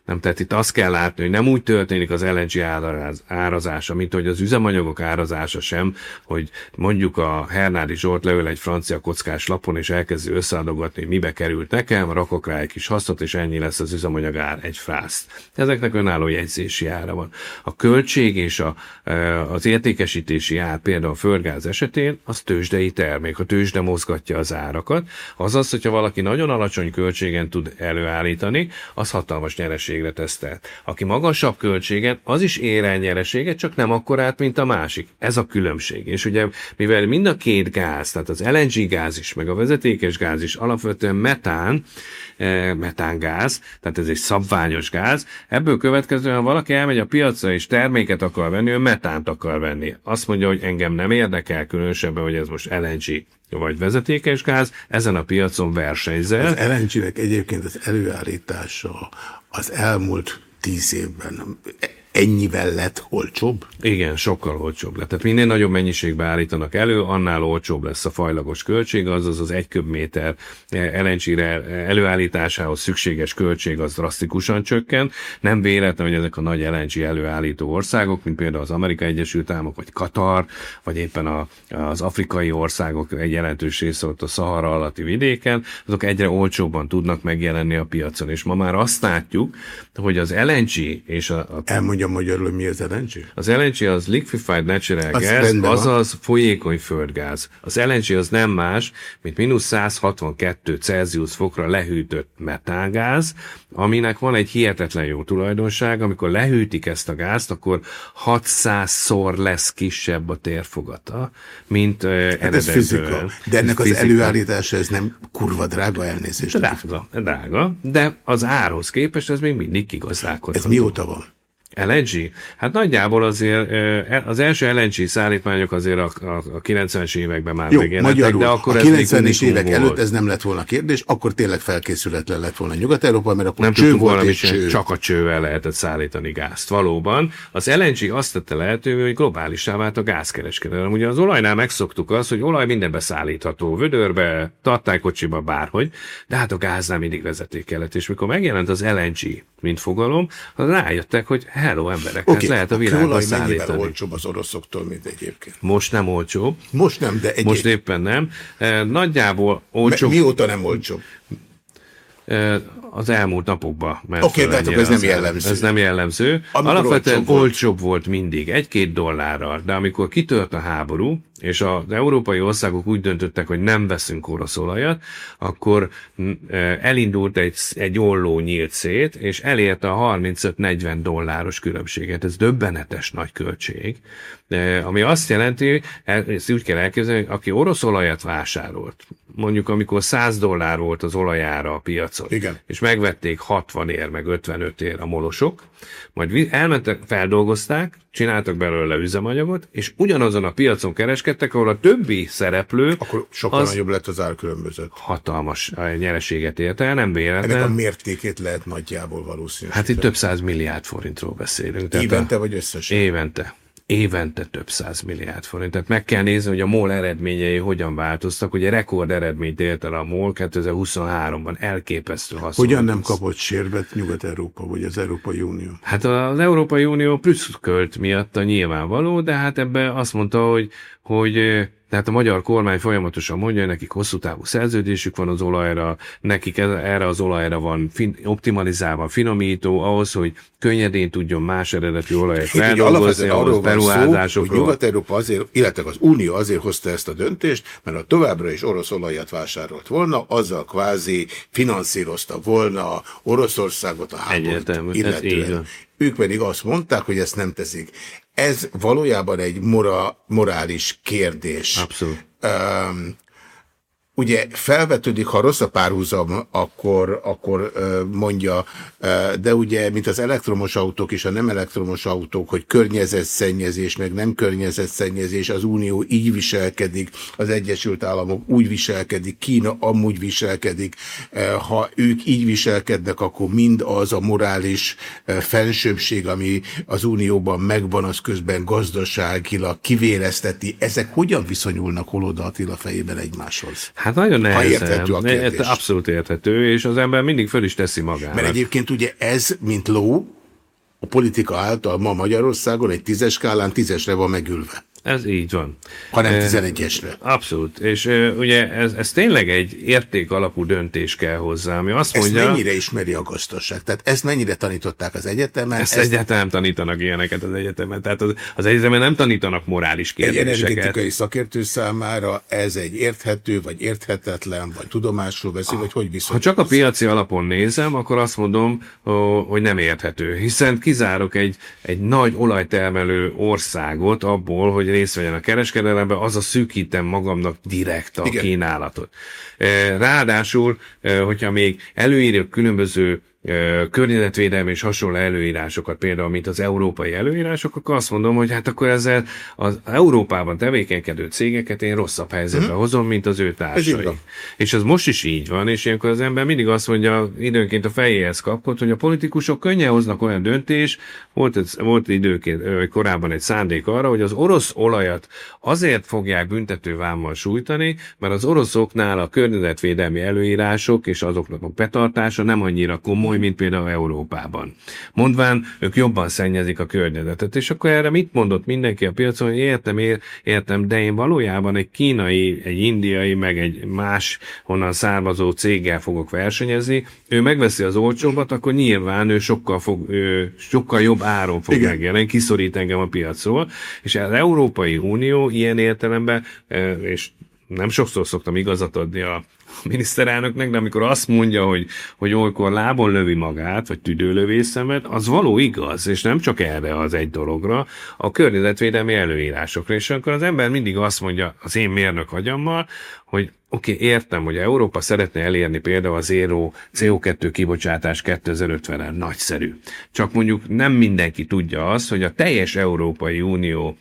Nem, tehát itt azt kell látni, hogy nem úgy történik az LNG áraz, árazása, mint hogy az üzemanyagok árazása sem, hogy mondjuk a Hernádi Zsolt leül egy francia kockás lapon, és elkezdi összeadogatni, hogy mibe került nekem, rakok rá egy kis hasznot, és ennyi lesz az üzemanyag ár, egy frászt. Ezeknek önálló jegyzési ára van. A költség és a, e, az értékesítési ár például a földgáz esetén az tőzsdei termék, a tőzsde mozgatja az árakat. Azaz, hogyha valaki nagyon alacsony költségen tud előállítani, az hatalmas nyereségre tesztelt. Aki magasabb költségen, az is ér el nyereséget, csak nem akkorát, mint a másik. Ez a különbség. És ugye, mivel mind a két gáz, tehát az LNG gáz is, meg a vezetékes gáz is alapvetően metán, metángáz, tehát ez egy szabványos gáz, ebből következően valaki elmegy a piacra és terméket akar venni, ő metánt akar venni. Azt mondja, hogy engem nem érdekel különösebben, hogy ez most LNG vagy vezetékes gáz, ezen a piacon versenyzel. Az LNG-nek egyébként az előállítása az elmúlt tíz évben ennyivel lett olcsóbb? Igen, sokkal olcsóbb lett. Tehát minél nagyobb mennyiségbe állítanak elő, annál olcsóbb lesz a fajlagos költség, azaz az egy köbméter LNG-re előállításához szükséges költség az drasztikusan csökken. Nem véletlen, hogy ezek a nagy LNG előállító országok, mint például az Amerikai Egyesült Államok, vagy Katar, vagy éppen a, az afrikai országok egy jelentős része ott a Szahara alatti vidéken, azok egyre olcsóbban tudnak megjelenni a piacon. És ma már azt látjuk, hogy az LNG és a, a Elmondjam magyarul, mi az LNG? az LNG az liquefied natural Az gas, rendben van. azaz folyékony földgáz. Az LNG az nem más, mint mínusz 162 Celsius fokra lehűtött metángáz, aminek van egy hihetetlen jó tulajdonság, amikor lehűtik ezt a gázt, akkor 600-szor lesz kisebb a térfogata, mint uh, Hát ez fizika. De ennek az előállítása, ez nem kurva drága elnézést. Drága, drága, de az árhoz képest ez még mindig kigazdálkodható. Ez mióta van? LNG? Hát nagyjából azért az első LNG szállítmányok azért a, a, a 90-es években már Jó, magyarul, de akkor a 90-es évek volt. előtt ez nem lett volna kérdés, akkor tényleg felkészületlen lett volna Nyugat-Európa, mert akkor nem cső volt és cső. Csak a csővel lehetett szállítani gázt. Valóban az LNG azt tette lehetővé, hogy globálisá vált a gázkereskedelem. Ugye az olajnál megszoktuk azt, hogy olaj mindenbe szállítható, vödörbe, tartálykocsiba, bárhogy, de hát a gáznál mindig vezeték kellett. És mikor megjelent az LNG, mint fogalom, rájöttek, hogy hello emberek, okay. lehet a világban szállítani. olcsóbb az oroszoktól, mint egyébként? Most nem olcsóbb. Most nem, de egyébként. Most éppen nem. E, nagyjából olcsóbb. Mi, mióta nem olcsóbb? E, az elmúlt napokban. Oké, okay, de ez nem jellemző. Ez nem jellemző. Amikor Alapvetően olcsóbb, olcsóbb volt mindig, egy-két dollárral, de amikor kitört a háború, és az európai országok úgy döntöttek, hogy nem veszünk orosz olajat, akkor e, elindult egy, egy olló nyílt szét, és elérte a 35-40 dolláros különbséget. Ez döbbenetes nagy költség, e, ami azt jelenti, ezt úgy kell elképzelni, hogy aki orosz olajat vásárolt, mondjuk amikor 100 dollár volt az olajára a piacon, Igen. és megvették 60 ér, meg 55 ér a molosok, majd elmentek, feldolgozták, csináltak belőle üzemanyagot, és ugyanazon a piacon kereskedtek, ahol a többi szereplő... Akkor sokkal az nagyobb lett az árkülönbözet. Hatalmas nyereséget ért el, nem véletlen. Ennek a mértékét lehet nagyjából valószínű. Hát itt több száz milliárd forintról beszélünk. Évente vagy összesen? Évente évente több száz milliárd forint. Tehát meg kell nézni, hogy a MOL eredményei hogyan változtak. Ugye rekord eredményt ért el a MOL 2023-ban, elképesztő haszon. Hogyan nem kapott sérbet Nyugat-Európa, vagy az Európai Unió? Hát az Európai Unió plusz költ miatt a nyilvánvaló, de hát ebbe azt mondta, hogy, hogy tehát a magyar kormány folyamatosan mondja, hogy nekik hosszú távú szerződésük van az olajra, nekik erre az olajra van fin, optimalizálva finomító, ahhoz, hogy könnyedén tudjon más eredetű olajat feldolgozni, ahhoz beruházásokról. Nyugat-Európa azért, illetve az Unió azért hozta ezt a döntést, mert a továbbra is orosz olajat vásárolt volna, azzal kvázi finanszírozta volna Oroszországot a háborút illetően. Ők pedig azt mondták, hogy ezt nem teszik. Ez valójában egy mora, morális kérdés. Abszolút. Um, ugye felvetődik, ha rossz a párhuzam, akkor, akkor mondja, de ugye, mint az elektromos autók és a nem elektromos autók, hogy környezetszennyezés, meg nem környezetszennyezés, az Unió így viselkedik, az Egyesült Államok úgy viselkedik, Kína amúgy viselkedik. Ha ők így viselkednek, akkor mind az a morális fensőbség, ami az Unióban megvan, az közben gazdaságilag kivérezteti. Ezek hogyan viszonyulnak Holoda Attila fejében egymáshoz? Hát nagyon nehezen. Ha érthető a kérdés. Abszolút érthető, és az ember mindig föl is teszi magának. Mert egyébként ugye ez, mint ló, a politika által ma Magyarországon egy tízes skálán tízesre van megülve. Ez így van. Hanem 11-esre. Abszolút. És ugye ez, ez tényleg egy érték alapú döntés kell hozzá, ami azt mondja... Ezt mennyire ismeri a gazdaság? Tehát ezt mennyire tanították az egyetemen? Ezt, ezt... egyáltalán nem tanítanak ilyeneket az egyetemen. Tehát az, az egyetemen nem tanítanak morális kérdéseket. Egy energetikai szakértő számára ez egy érthető, vagy érthetetlen, vagy tudomásul veszi, vagy hogy viszont? Ha csak a piaci alapon nézem, akkor azt mondom, hogy nem érthető. Hiszen kizárok egy, egy nagy olajtermelő országot abból, hogy részt vegyen a kereskedelemben, az a szűkítem magamnak direkt a Igen. kínálatot. Eh, ráadásul, eh, hogyha még előírjuk különböző környezetvédelmi és hasonló előírásokat, például mint az európai előírások, akkor azt mondom, hogy hát akkor ezzel az Európában tevékenykedő cégeket én rosszabb helyzetbe hmm. hozom, mint az ő társai. És ez most is így van, és ilyenkor az ember mindig azt mondja, időnként a fejéhez kapott, hogy a politikusok könnyen hoznak olyan döntés, volt, ez, volt időként korábban egy szándék arra, hogy az orosz olajat azért fogják büntetővámmal sújtani, mert az oroszoknál a környezetvédelmi előírások és azoknak a betartása nem annyira komoly, komoly, mint például Európában. Mondván, ők jobban szennyezik a környezetet. És akkor erre mit mondott mindenki a piacon, hogy értem, értem, de én valójában egy kínai, egy indiai, meg egy más honnan származó céggel fogok versenyezni, ő megveszi az olcsóbbat, akkor nyilván ő sokkal, fog, ő sokkal jobb áron fog Igen. megjelenni, kiszorít engem a piacról, és az Európai Unió ilyen értelemben, és nem sokszor szoktam igazat adni a a miniszterelnöknek, de amikor azt mondja, hogy, hogy olykor lábon lövi magát, vagy tüdőlövészemet, az való igaz, és nem csak erre az egy dologra, a környezetvédelmi előírásokra. És akkor az ember mindig azt mondja az én mérnök agyammal, hogy oké, okay, értem, hogy Európa szeretne elérni például az zéró CO2 kibocsátás 2050-en, nagyszerű. Csak mondjuk nem mindenki tudja azt, hogy a teljes Európai Unió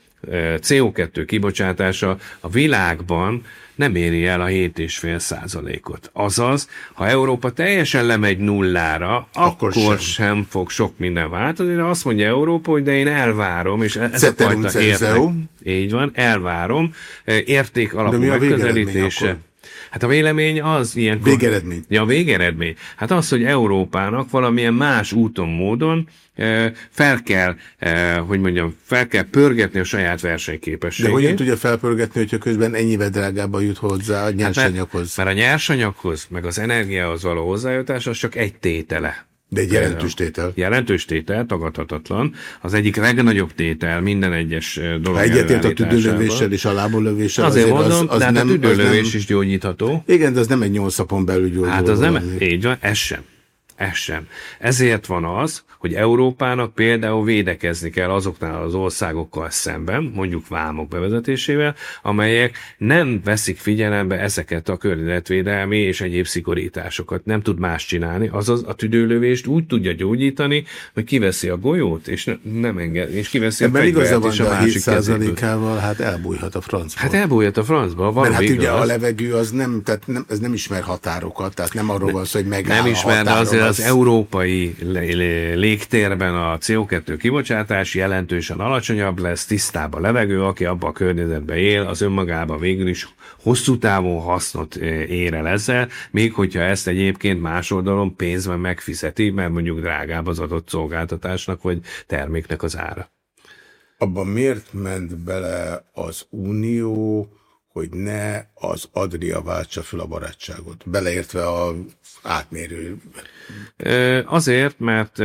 CO2 kibocsátása a világban nem éri el a 7,5 százalékot. Azaz, ha Európa teljesen lemegy nullára, akkor, akkor sem. sem fog sok minden változni, de azt mondja Európa, hogy de én elvárom, és ez a fajta értek, így van, elvárom, érték alapú megközelítése. Hát a vélemény az ilyen... Végeredmény. Ja, végeredmény. Hát az, hogy Európának valamilyen más úton, módon fel kell, hogy mondjam, fel kell pörgetni a saját versenyképességét. De hogyan tudja felpörgetni, hogyha közben ennyivel drágábban jut hozzá a nyersanyaghoz? Hát mert, mert a nyersanyaghoz, meg az energiához való hozzájutás az csak egy tétele. De egy jelentős tétel. Jelentős tétel, tagadhatatlan. Az egyik legnagyobb tétel minden egyes dolog Egyetért a tüdőlövéssel és a lábolövéssel. Azért, azért mondom, az, az de hát nem, a tüdőlövés nem, is gyógyítható. Igen, de az nem egy nyolc szapon belül gyógyítható. Hát az nem, így van, ez sem. Ez sem. Ezért van az, hogy Európának például védekezni kell azoknál az országokkal szemben, mondjuk vámok bevezetésével, amelyek nem veszik figyelembe ezeket a környezetvédelmi és egyéb szigorításokat. Nem tud más csinálni, azaz a tüdőlövést úgy tudja gyógyítani, hogy kiveszi a golyót, és ne, nem enged, és kiveszi Ebben a fegyvert, és a másik 7%-ával hát elbújhat a francba. Hát elbújhat a francba, Mert hát igaz. ugye a levegő az nem, tehát nem, ez nem ismer határokat, tehát nem arról van szó, hogy megáll Nem ismer, azért az, európai légtérben a CO2 kibocsátás jelentősen alacsonyabb lesz, tisztább a levegő, aki abban a környezetben él, az önmagában végül is hosszú távon hasznot ér el ezzel, még hogyha ezt egyébként más oldalon pénzben megfizeti, mert mondjuk drágább az adott szolgáltatásnak vagy terméknek az ára. Abban miért ment bele az Unió, hogy ne az Adria váltsa fel a barátságot, beleértve a átmérő? Azért, mert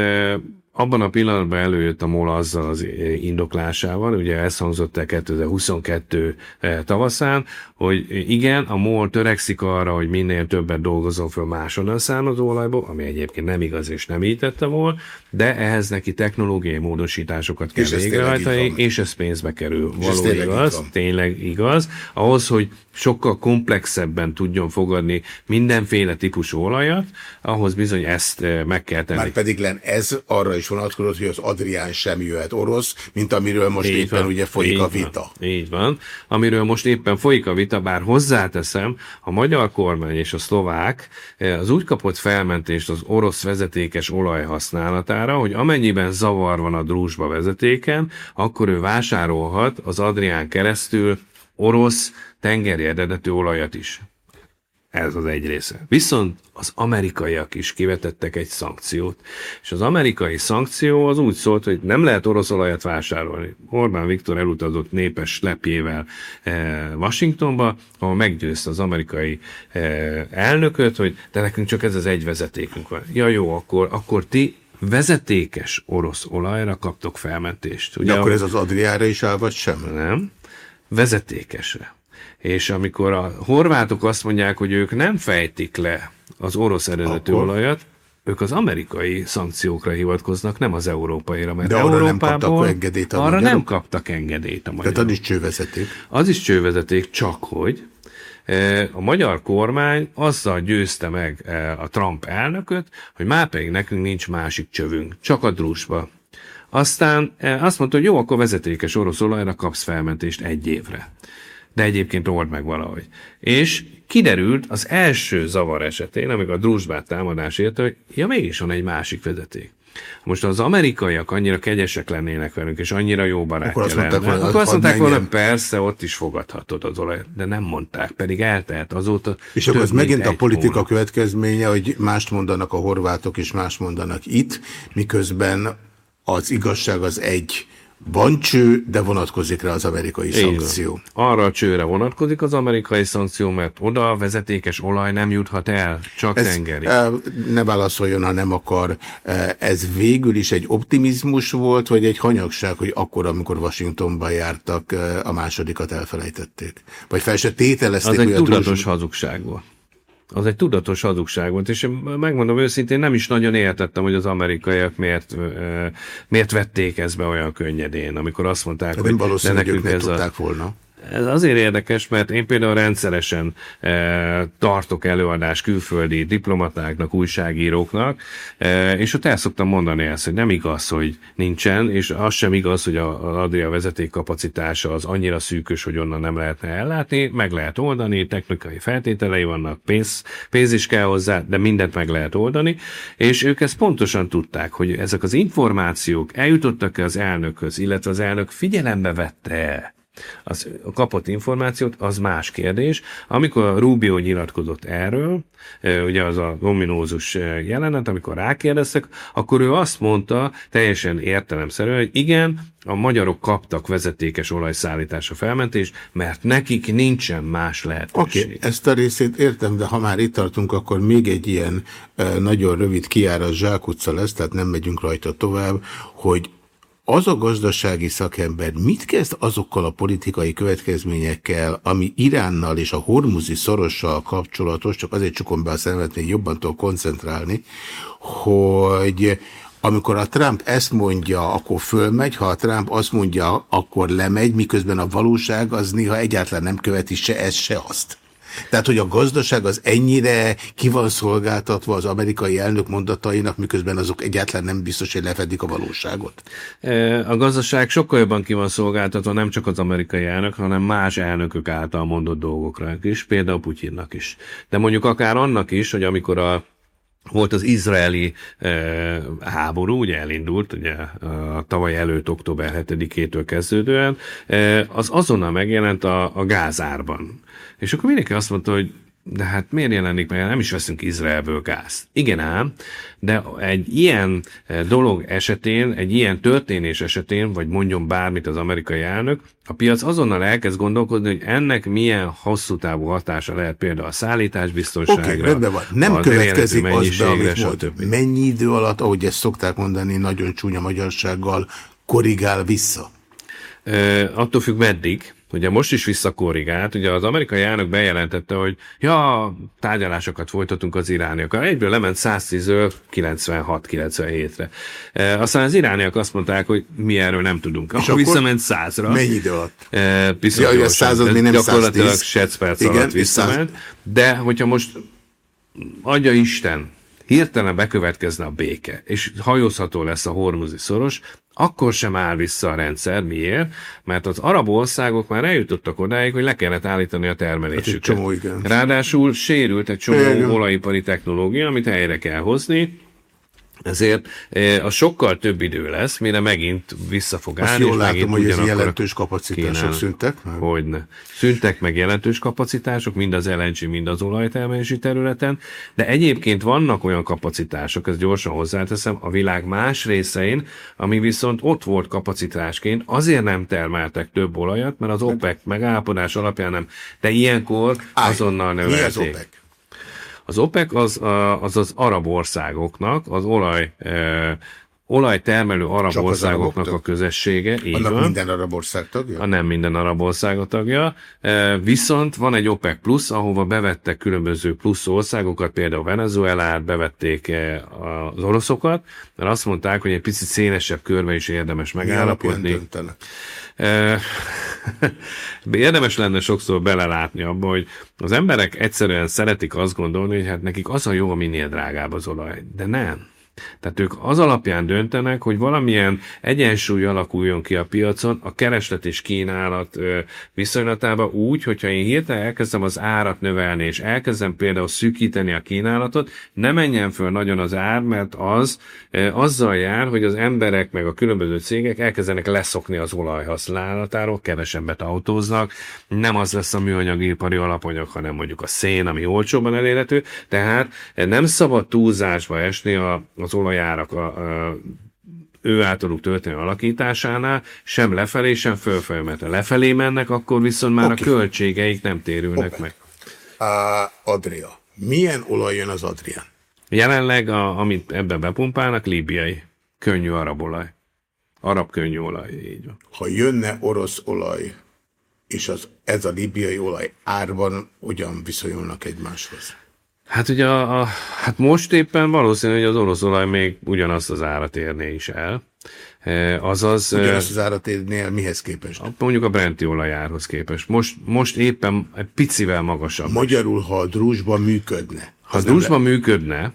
abban a pillanatban előjött a MOL azzal az indoklásával, ugye ez hangzott el 2022 tavaszán, hogy igen, a MOL törekszik arra, hogy minél többet dolgozom föl másodon származó olajból, ami egyébként nem igaz és nem így tette volna, de ehhez neki technológiai módosításokat kell végrehajtani, és ez pénzbe kerül. És Való tényleg igaz, tényleg igaz. Ahhoz, hogy sokkal komplexebben tudjon fogadni mindenféle típusú olajat, ahhoz bizony ezt meg kell tenni. Már pedig len ez arra is vonatkozott, hogy az Adrián sem jöhet orosz, mint amiről most így éppen van, ugye folyik a vita. Van, így van. Amiről most éppen folyik a vita, bár hozzáteszem, a magyar kormány és a szlovák eh, az úgy kapott felmentést az orosz vezetékes olaj használatára, hogy amennyiben zavar van a drúzsba vezetéken, akkor ő vásárolhat az Adrián keresztül orosz tengeri eredetű olajat is. Ez az egy része. Viszont az amerikaiak is kivetettek egy szankciót, és az amerikai szankció az úgy szólt, hogy nem lehet orosz olajat vásárolni. Orbán Viktor elutazott népes lepjével eh, Washingtonba, ahol meggyőzte az amerikai eh, elnököt, hogy de nekünk csak ez az egy vezetékünk van. Ja jó, akkor, akkor ti vezetékes orosz olajra kaptok felmentést. Ugye, de akkor ez az Adriára is áll, vagy sem? Nem. Vezetékesre. És amikor a horvátok azt mondják, hogy ők nem fejtik le az orosz eredetű Akkor... olajat, ők az amerikai szankciókra hivatkoznak, nem az európaira, mert De arra nem kaptak engedélyt a Arra nem kaptak engedélyt a magyarok. Tehát az is csővezeték. Az is csővezeték, csak hogy e, a magyar kormány azzal győzte meg e, a Trump elnököt, hogy már pedig nekünk nincs másik csövünk, csak a drusba. Aztán e, azt mondta, hogy jó, akkor vezetékes orosz olajra kapsz felmentést egy évre de egyébként old meg valahogy. És kiderült az első zavar esetén, amikor a drusbát támadás érte, hogy ja, mégis van egy másik vezeték. Most az amerikaiak annyira kegyesek lennének velünk, és annyira jó barátja akkor azt mondták, lenne, akkor azt mondták volna, persze, ott is fogadhatod az olajat, de nem mondták, pedig eltelt azóta. És akkor ez megint a politika hónap. következménye, hogy mást mondanak a horvátok, és más mondanak itt, miközben az igazság az egy van cső, de vonatkozik rá az amerikai szankció. Arra a csőre vonatkozik az amerikai szankció, mert oda a vezetékes olaj nem juthat el, csak ez, tengeri. Ne válaszoljon, ha nem akar. Ez végül is egy optimizmus volt, vagy egy hanyagság, hogy akkor, amikor Washingtonban jártak, a másodikat elfelejtették? Vagy fel se tételezték, Az egy tudatos hazugság volt. Az egy tudatos hazugság volt, és megmondom őszintén, nem is nagyon értettem, hogy az amerikaiak miért, miért vették ezt be olyan könnyedén, amikor azt mondták, de hogy de nekünk ez a... volna. Ez azért érdekes, mert én például rendszeresen e, tartok előadást külföldi diplomatáknak, újságíróknak, e, és ott el szoktam mondani ezt, hogy nem igaz, hogy nincsen, és az sem igaz, hogy az Adria vezeték kapacitása az annyira szűkös, hogy onnan nem lehetne ellátni, meg lehet oldani, technikai feltételei vannak, pénz, pénz is kell hozzá, de mindent meg lehet oldani, és ők ezt pontosan tudták, hogy ezek az információk eljutottak-e az elnökhöz, illetve az elnök figyelembe vette az kapott információt, az más kérdés. Amikor a Rubio nyilatkozott erről, ugye az a ominózus jelenet, amikor rákérdeztek, akkor ő azt mondta, teljesen értelemszerűen, hogy igen, a magyarok kaptak vezetékes olajszállításra felmentést, mert nekik nincsen más lehetőség. Oké, okay, ezt a részét értem, de ha már itt tartunk, akkor még egy ilyen nagyon rövid kiárat zsákutca lesz, tehát nem megyünk rajta tovább, hogy az a gazdasági szakember mit kezd azokkal a politikai következményekkel, ami Iránnal és a hormuzi szorossal kapcsolatos, csak azért csukom be a szemet, még jobban tudok koncentrálni, hogy amikor a Trump ezt mondja, akkor fölmegy, ha a Trump azt mondja, akkor lemegy, miközben a valóság az néha egyáltalán nem követi se ezt, se azt. Tehát, hogy a gazdaság az ennyire ki van szolgáltatva az amerikai elnök mondatainak, miközben azok egyáltalán nem biztos, hogy lefedik a valóságot? A gazdaság sokkal jobban ki van szolgáltatva nem csak az amerikai elnök, hanem más elnökök által mondott dolgokra is, például Putyinnak is. De mondjuk akár annak is, hogy amikor a volt az izraeli e, háború, ugye elindult, ugye a tavaly előtt október 7-től kezdődően, e, az azonnal megjelent a, a gázárban. És akkor mindenki azt mondta, hogy de hát miért jelenik meg, nem is veszünk Izraelből gázt. Igen ám, de egy ilyen eh, dolog esetén, egy ilyen történés esetén, vagy mondjon bármit az amerikai elnök, a piac azonnal elkezd gondolkodni, hogy ennek milyen hosszú távú hatása lehet például a szállítás biztonságra. Oké, okay, rendben van. Nem következik az be, amit. Mennyi idő alatt, ahogy ezt szokták mondani, nagyon csúnya magyarsággal korrigál vissza? Attól függ meddig ugye most is visszakorrigált, ugye az amerikai elnök bejelentette, hogy ja, tárgyalásokat folytatunk az irániakkal. Egyből lement 110-ről 96-97-re. E, aztán az irániak azt mondták, hogy mi erről nem tudunk. Akkor, akkor visszament 100-ra. Mennyi idő alatt? E, ja, ja, század még nem Gyakorlatilag 110. perc Igen, alatt visszament. 100... De hogyha most adja Isten, hirtelen bekövetkezne a béke, és hajózható lesz a hormuzi szoros, akkor sem áll vissza a rendszer. Miért? Mert az arab országok már eljutottak odáig, hogy le kellett állítani a termelésüket. Hát csomó, igen. Ráadásul sérült egy csomó igen. olajipari technológia, amit helyre kell hozni, ezért eh, a sokkal több idő lesz, mire megint vissza fog állni. Azt jól látom, hogy ez jelentős kapacitások kínál. szüntek meg? Hogyne. Szüntek meg jelentős kapacitások, mind az LNG, mind az olajtermelési területen, de egyébként vannak olyan kapacitások, ezt gyorsan hozzáteszem, a világ más részein, ami viszont ott volt kapacitásként, azért nem termeltek több olajat, mert az OPEC megállapodás alapján nem. De ilyenkor azonnal növelték. Mi az OPEC? Az OPEC az az, az arab országoknak, az olaj e, olajtermelő arab Csak országoknak a közössége. Így Annak van. minden arab ország tagja? A nem minden arab ország a tagja. E, viszont van egy OPEC plusz, ahova bevettek különböző plusz országokat, például Venezuelát, bevették e, az oroszokat, mert azt mondták, hogy egy picit szénesebb körbe is érdemes megállapodni. Érdemes lenne sokszor belelátni abba, hogy az emberek egyszerűen szeretik azt gondolni, hogy hát nekik az a jó, minél drágább az olaj. De nem. Tehát ők az alapján döntenek, hogy valamilyen egyensúly alakuljon ki a piacon a kereslet és kínálat viszonylatában úgy, hogyha én hirtelen elkezdem az árat növelni, és elkezdem például szűkíteni a kínálatot, ne menjen föl nagyon az ár, mert az azzal jár, hogy az emberek meg a különböző cégek elkezdenek leszokni az olajhasználatáról, kevesebbet autóznak, nem az lesz a műanyagipari alapanyag, hanem mondjuk a szén, ami olcsóban elérhető, tehát nem szabad túlzásba esni a, az olajárak a, a ő általuk történő alakításánál sem lefelé, sem fölfelé, mert ha lefelé mennek, akkor viszont már okay. a költségeik nem térülnek okay. meg. Uh, Adria. Milyen olaj jön az Adrián? Jelenleg, a, amit ebben bepumpálnak, líbiai. Könnyű arab olaj. Arab könnyű olaj, így van. Ha jönne orosz olaj, és az, ez a líbiai olaj árban hogyan viszonyulnak egymáshoz? Hát ugye a, a, hát most éppen valószínű, hogy az orosz olaj még ugyanazt az árat érné is el. E, azaz... Ugyanazt az árat érnél mihez képest? Mondjuk a Brenti olajárhoz képest. Most, most éppen egy picivel magasabb. Magyarul, ha a drúzsba működne. Ha a drúzsba le... működne,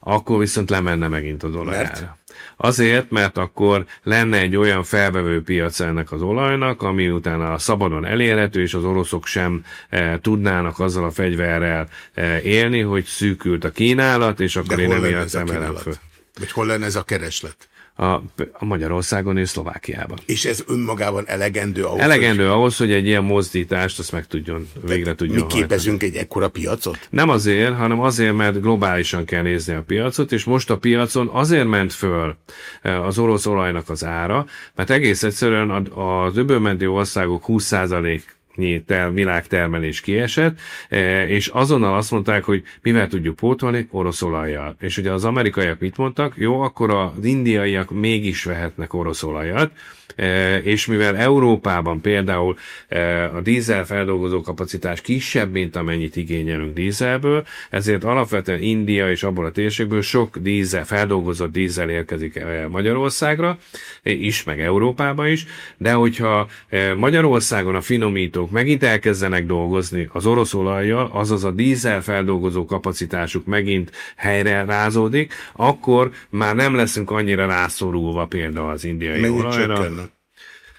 akkor viszont lemenne megint az olajára. Azért, mert akkor lenne egy olyan felvevő piac ennek az olajnak, ami utána szabadon elérhető, és az oroszok sem e, tudnának azzal a fegyverrel e, élni, hogy szűkült a kínálat, és akkor De én emiatt emelem föl. Vagy hol lenne ez a kereslet? A, a Magyarországon és Szlovákiában. És ez önmagában elegendő ahhoz, Elegendő hogy... ahhoz, hogy egy ilyen mozdítást azt meg tudjon, végre tudjon Mi képezünk hajtani. egy ekkora piacot? Nem azért, hanem azért, mert globálisan kell nézni a piacot, és most a piacon azért ment föl eh, az orosz olajnak az ára, mert egész egyszerűen az öbölmenti országok 20% tel, világtermelés kiesett, e, és azonnal azt mondták, hogy mivel tudjuk pótolni, orosz olajjal. És ugye az amerikaiak mit mondtak? Jó, akkor az indiaiak mégis vehetnek orosz olajat, és mivel Európában például e, a dízel feldolgozó kapacitás kisebb, mint amennyit igényelünk dízelből, ezért alapvetően India és abból a térségből sok dízel, feldolgozott dízel érkezik e, Magyarországra is, meg Európába is, de hogyha Magyarországon a finomítók megint elkezdenek dolgozni az orosz olajjal, azaz a dízel feldolgozó kapacitásuk megint helyre rázódik, akkor már nem leszünk annyira rászorulva például az indiai Mennyit olajra.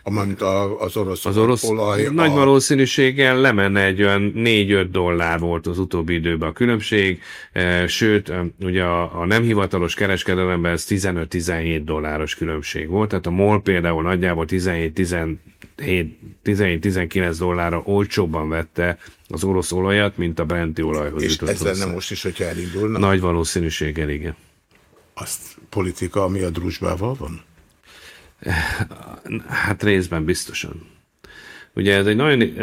Amint az orosz, az orosz olaj. Nagy a... valószínűséggel lemenne egy olyan 4-5 dollár volt az utóbbi időben a különbség, e, sőt, e, ugye a, a nem hivatalos kereskedelemben ez 15-17 dolláros különbség volt, tehát a MOL például nagyjából 17-19 dollárra olcsóbban vette az orosz olajat, mint a Brenti olajhoz. És ez lenne most is, hogyha elindulna? Nagy valószínűséggel, igen. Azt politika, ami a drusbával van? Hát részben biztosan. Ugye ez egy nagyon,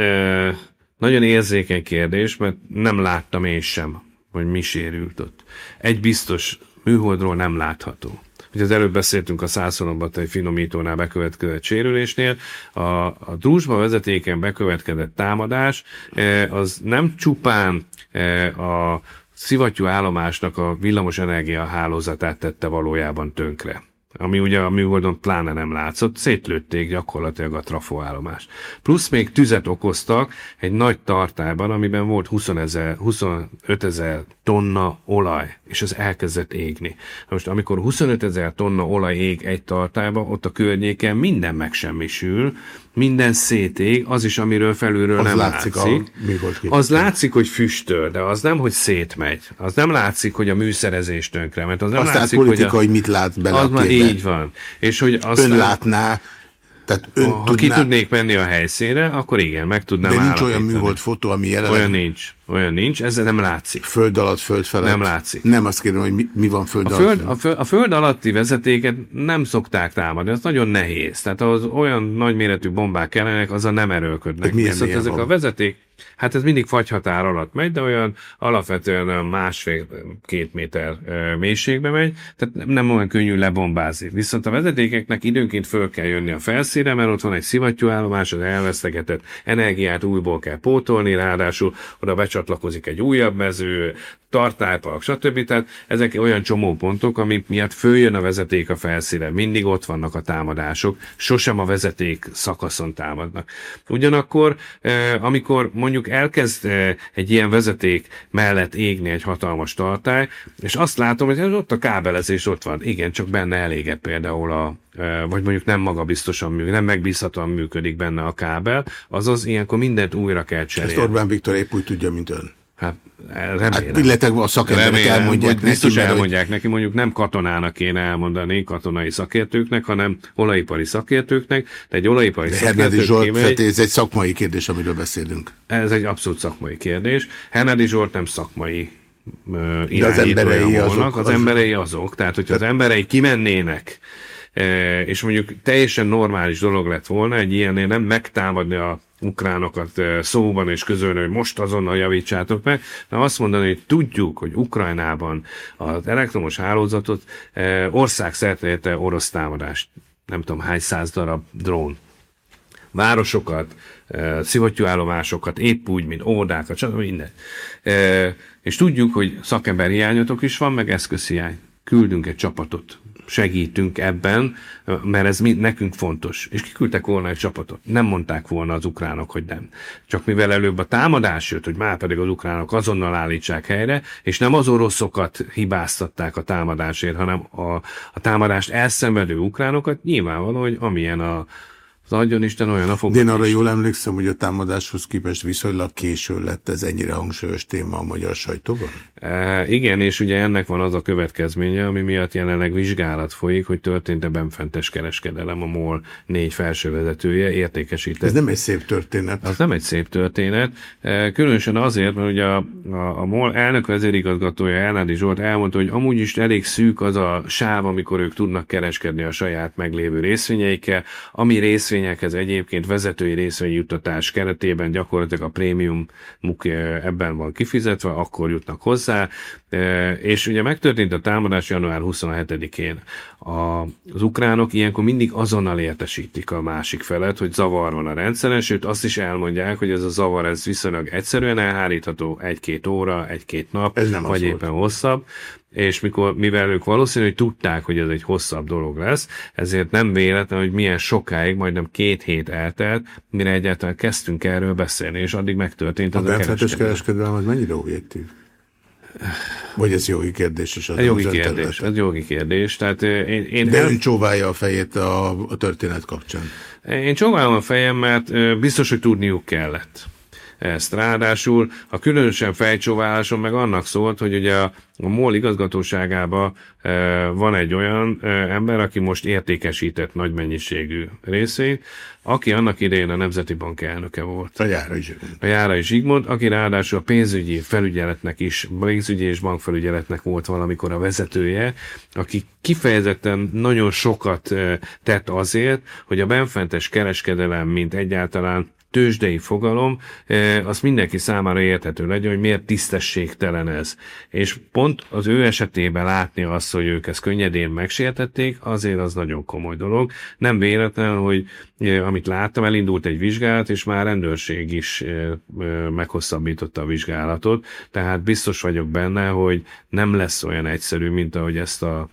nagyon érzékeny kérdés, mert nem láttam én sem, hogy mi sérült ott. Egy biztos, műholdról nem látható. Ugye az előbb beszéltünk a egy finomítónál bekövetkezett sérülésnél. A, a drúzsba vezetéken bekövetkezett támadás az nem csupán a szivattyú állomásnak a villamos energia hálózatát tette valójában tönkre ami ugye a műholdon pláne nem látszott, szétlőtték gyakorlatilag a trafoállomást. Plusz még tüzet okoztak egy nagy tartályban, amiben volt 20 ezer, 25 ezer tonna olaj, és az elkezdett égni. Most amikor 25 ezer tonna olaj ég egy tartályba, ott a környéken minden megsemmisül, minden szétég, az is, amiről felülről az nem látszik. látszik. A, mi volt az látszik, hogy füstöl, de az nem, hogy szétmegy. Az nem látszik, hogy a műszerezés tönkre, mert az nem Azt látszik, politika, hogy, a, hogy mit lát bele az a így van. És hogy aztán, Ön látná, tehát ön ha tudná... ki tudnék menni a helyszínre, akkor igen, meg tudnám De nincs olyan műhold fotó, ami jelenleg... Olyan nincs. Olyan nincs, ez nem látszik. Föld alatt, föld felett? Nem látszik. Nem azt kérdem, hogy mi, mi van föld a föld, alatt? A föld, a föld alatti vezetéket nem szokták támadni, ez nagyon nehéz. Tehát az olyan nagyméretű bombák kellenek, a nem erőlködnek. Milyen Viszont ezek van? a vezeték, Hát ez mindig fagyhatár alatt megy, de olyan alapvetően másfél-két méter mélységbe megy, tehát nem olyan könnyű lebombázni. Viszont a vezetékeknek időnként föl kell jönni a felszíre, mert ott van egy szivattyúállomás, az elvesztegetett energiát újból kell pótolni, ráadásul oda becsatlakozik egy újabb mező, tartálypark, stb. Tehát ezek olyan csomópontok, amik miatt följön a vezeték a felszíre. Mindig ott vannak a támadások, sosem a vezeték szakaszon támadnak. Ugyanakkor, amikor mondjuk elkezd egy ilyen vezeték mellett égni egy hatalmas tartály, és azt látom, hogy ott a kábelezés ott van. Igen, csak benne elégett például a, vagy mondjuk nem maga biztosan működik, nem megbízhatóan működik benne a kábel, azaz ilyenkor mindent újra kell cserélni. Ezt Orbán Viktor épp úgy tudja, mint ön. Hát remélem. Hát, illetve a szakemberek remélem, elmondják neki. Biztos elmondják hogy... neki, mondjuk nem katonának kéne elmondani, katonai szakértőknek, hanem olajipari szakértőknek, de egy olajipari szakértő Zsolt, kimegy... ez egy szakmai kérdés, amiről beszélünk. Ez egy abszolút szakmai kérdés. Hernedi Zsolt nem szakmai uh, az emberei azok, az, az emberei azok. Tehát, hogyha az emberei kimennének, és mondjuk teljesen normális dolog lett volna egy ilyennél nem megtámadni a ukránokat szóban és közölni, hogy most azonnal javítsátok meg, de azt mondani, hogy tudjuk, hogy Ukrajnában az elektromos hálózatot országszerte orosz támadást, nem tudom hány száz darab drón városokat, szivattyúállomásokat, épp úgy, mint óvodákat, stb. minden. És tudjuk, hogy szakemberhiányotok is van, meg eszközhiány. Küldünk egy csapatot segítünk ebben, mert ez mi, nekünk fontos. És kiküldtek volna egy csapatot. Nem mondták volna az ukránok, hogy nem. Csak mivel előbb a támadás jött, hogy már pedig az ukránok azonnal állítsák helyre, és nem az oroszokat hibáztatták a támadásért, hanem a, a támadást elszenvedő ukránokat, nyilvánvaló, hogy amilyen a, az adjon Isten olyan a fog. De én arra jól emlékszem, hogy a támadáshoz képest viszonylag késő lett ez ennyire hangsúlyos téma a magyar sajtóban? E, igen, és ugye ennek van az a következménye, ami miatt jelenleg vizsgálat folyik, hogy történt-e benfentes kereskedelem a MOL négy felsővezetője értékesített. Ez nem egy szép történet. Az nem egy szép történet. E, különösen azért, mert ugye a, a, a MOL elnök vezérigazgatója Elnádi Zsolt elmondta, hogy amúgy is elég szűk az a sáv, amikor ők tudnak kereskedni a saját meglévő részvényeikkel, ami részvény részvényekhez egyébként vezetői részvényjuttatás keretében gyakorlatilag a prémium ebben van kifizetve, akkor jutnak hozzá, és ugye megtörtént a támadás január 27-én. Az ukránok ilyenkor mindig azonnal értesítik a másik felet, hogy zavar van a rendszeren, sőt azt is elmondják, hogy ez a zavar ez viszonylag egyszerűen elhárítható egy-két óra, egy-két nap, ez nem vagy éppen volt. hosszabb és mikor, mivel ők valószínűleg tudták, hogy ez egy hosszabb dolog lesz, ezért nem véletlen, hogy milyen sokáig, majdnem két hét eltelt, mire egyáltalán kezdtünk erről beszélni, és addig megtörtént az a, a kereskedelem. kereskedelem az mennyire objektív? Vagy ez jogi kérdés is? Az jogi kérdés, ez jogi kérdés. Tehát én, én De ön csóválja a fejét a, a történet kapcsán. Én csóválom a fejem, mert biztos, hogy tudniuk kellett ezt. Ráadásul a különösen fejcsóváláson meg annak szólt, hogy ugye a, a MOL igazgatóságában e, van egy olyan e, ember, aki most értékesített nagy mennyiségű részét, aki annak idején a Nemzeti Bank elnöke volt. A Jára is. A Jára is Zsigmond, aki ráadásul a pénzügyi felügyeletnek is, pénzügyi és bankfelügyeletnek volt valamikor a vezetője, aki kifejezetten nagyon sokat e, tett azért, hogy a benfentes kereskedelem, mint egyáltalán tőzsdei fogalom, e, az mindenki számára érthető legyen, hogy miért tisztességtelen ez. És pont az ő esetében látni azt, hogy ők ezt könnyedén megsértették, azért az nagyon komoly dolog. Nem véletlen, hogy amit láttam, elindult egy vizsgálat, és már rendőrség is meghosszabbította a vizsgálatot, tehát biztos vagyok benne, hogy nem lesz olyan egyszerű, mint ahogy ezt a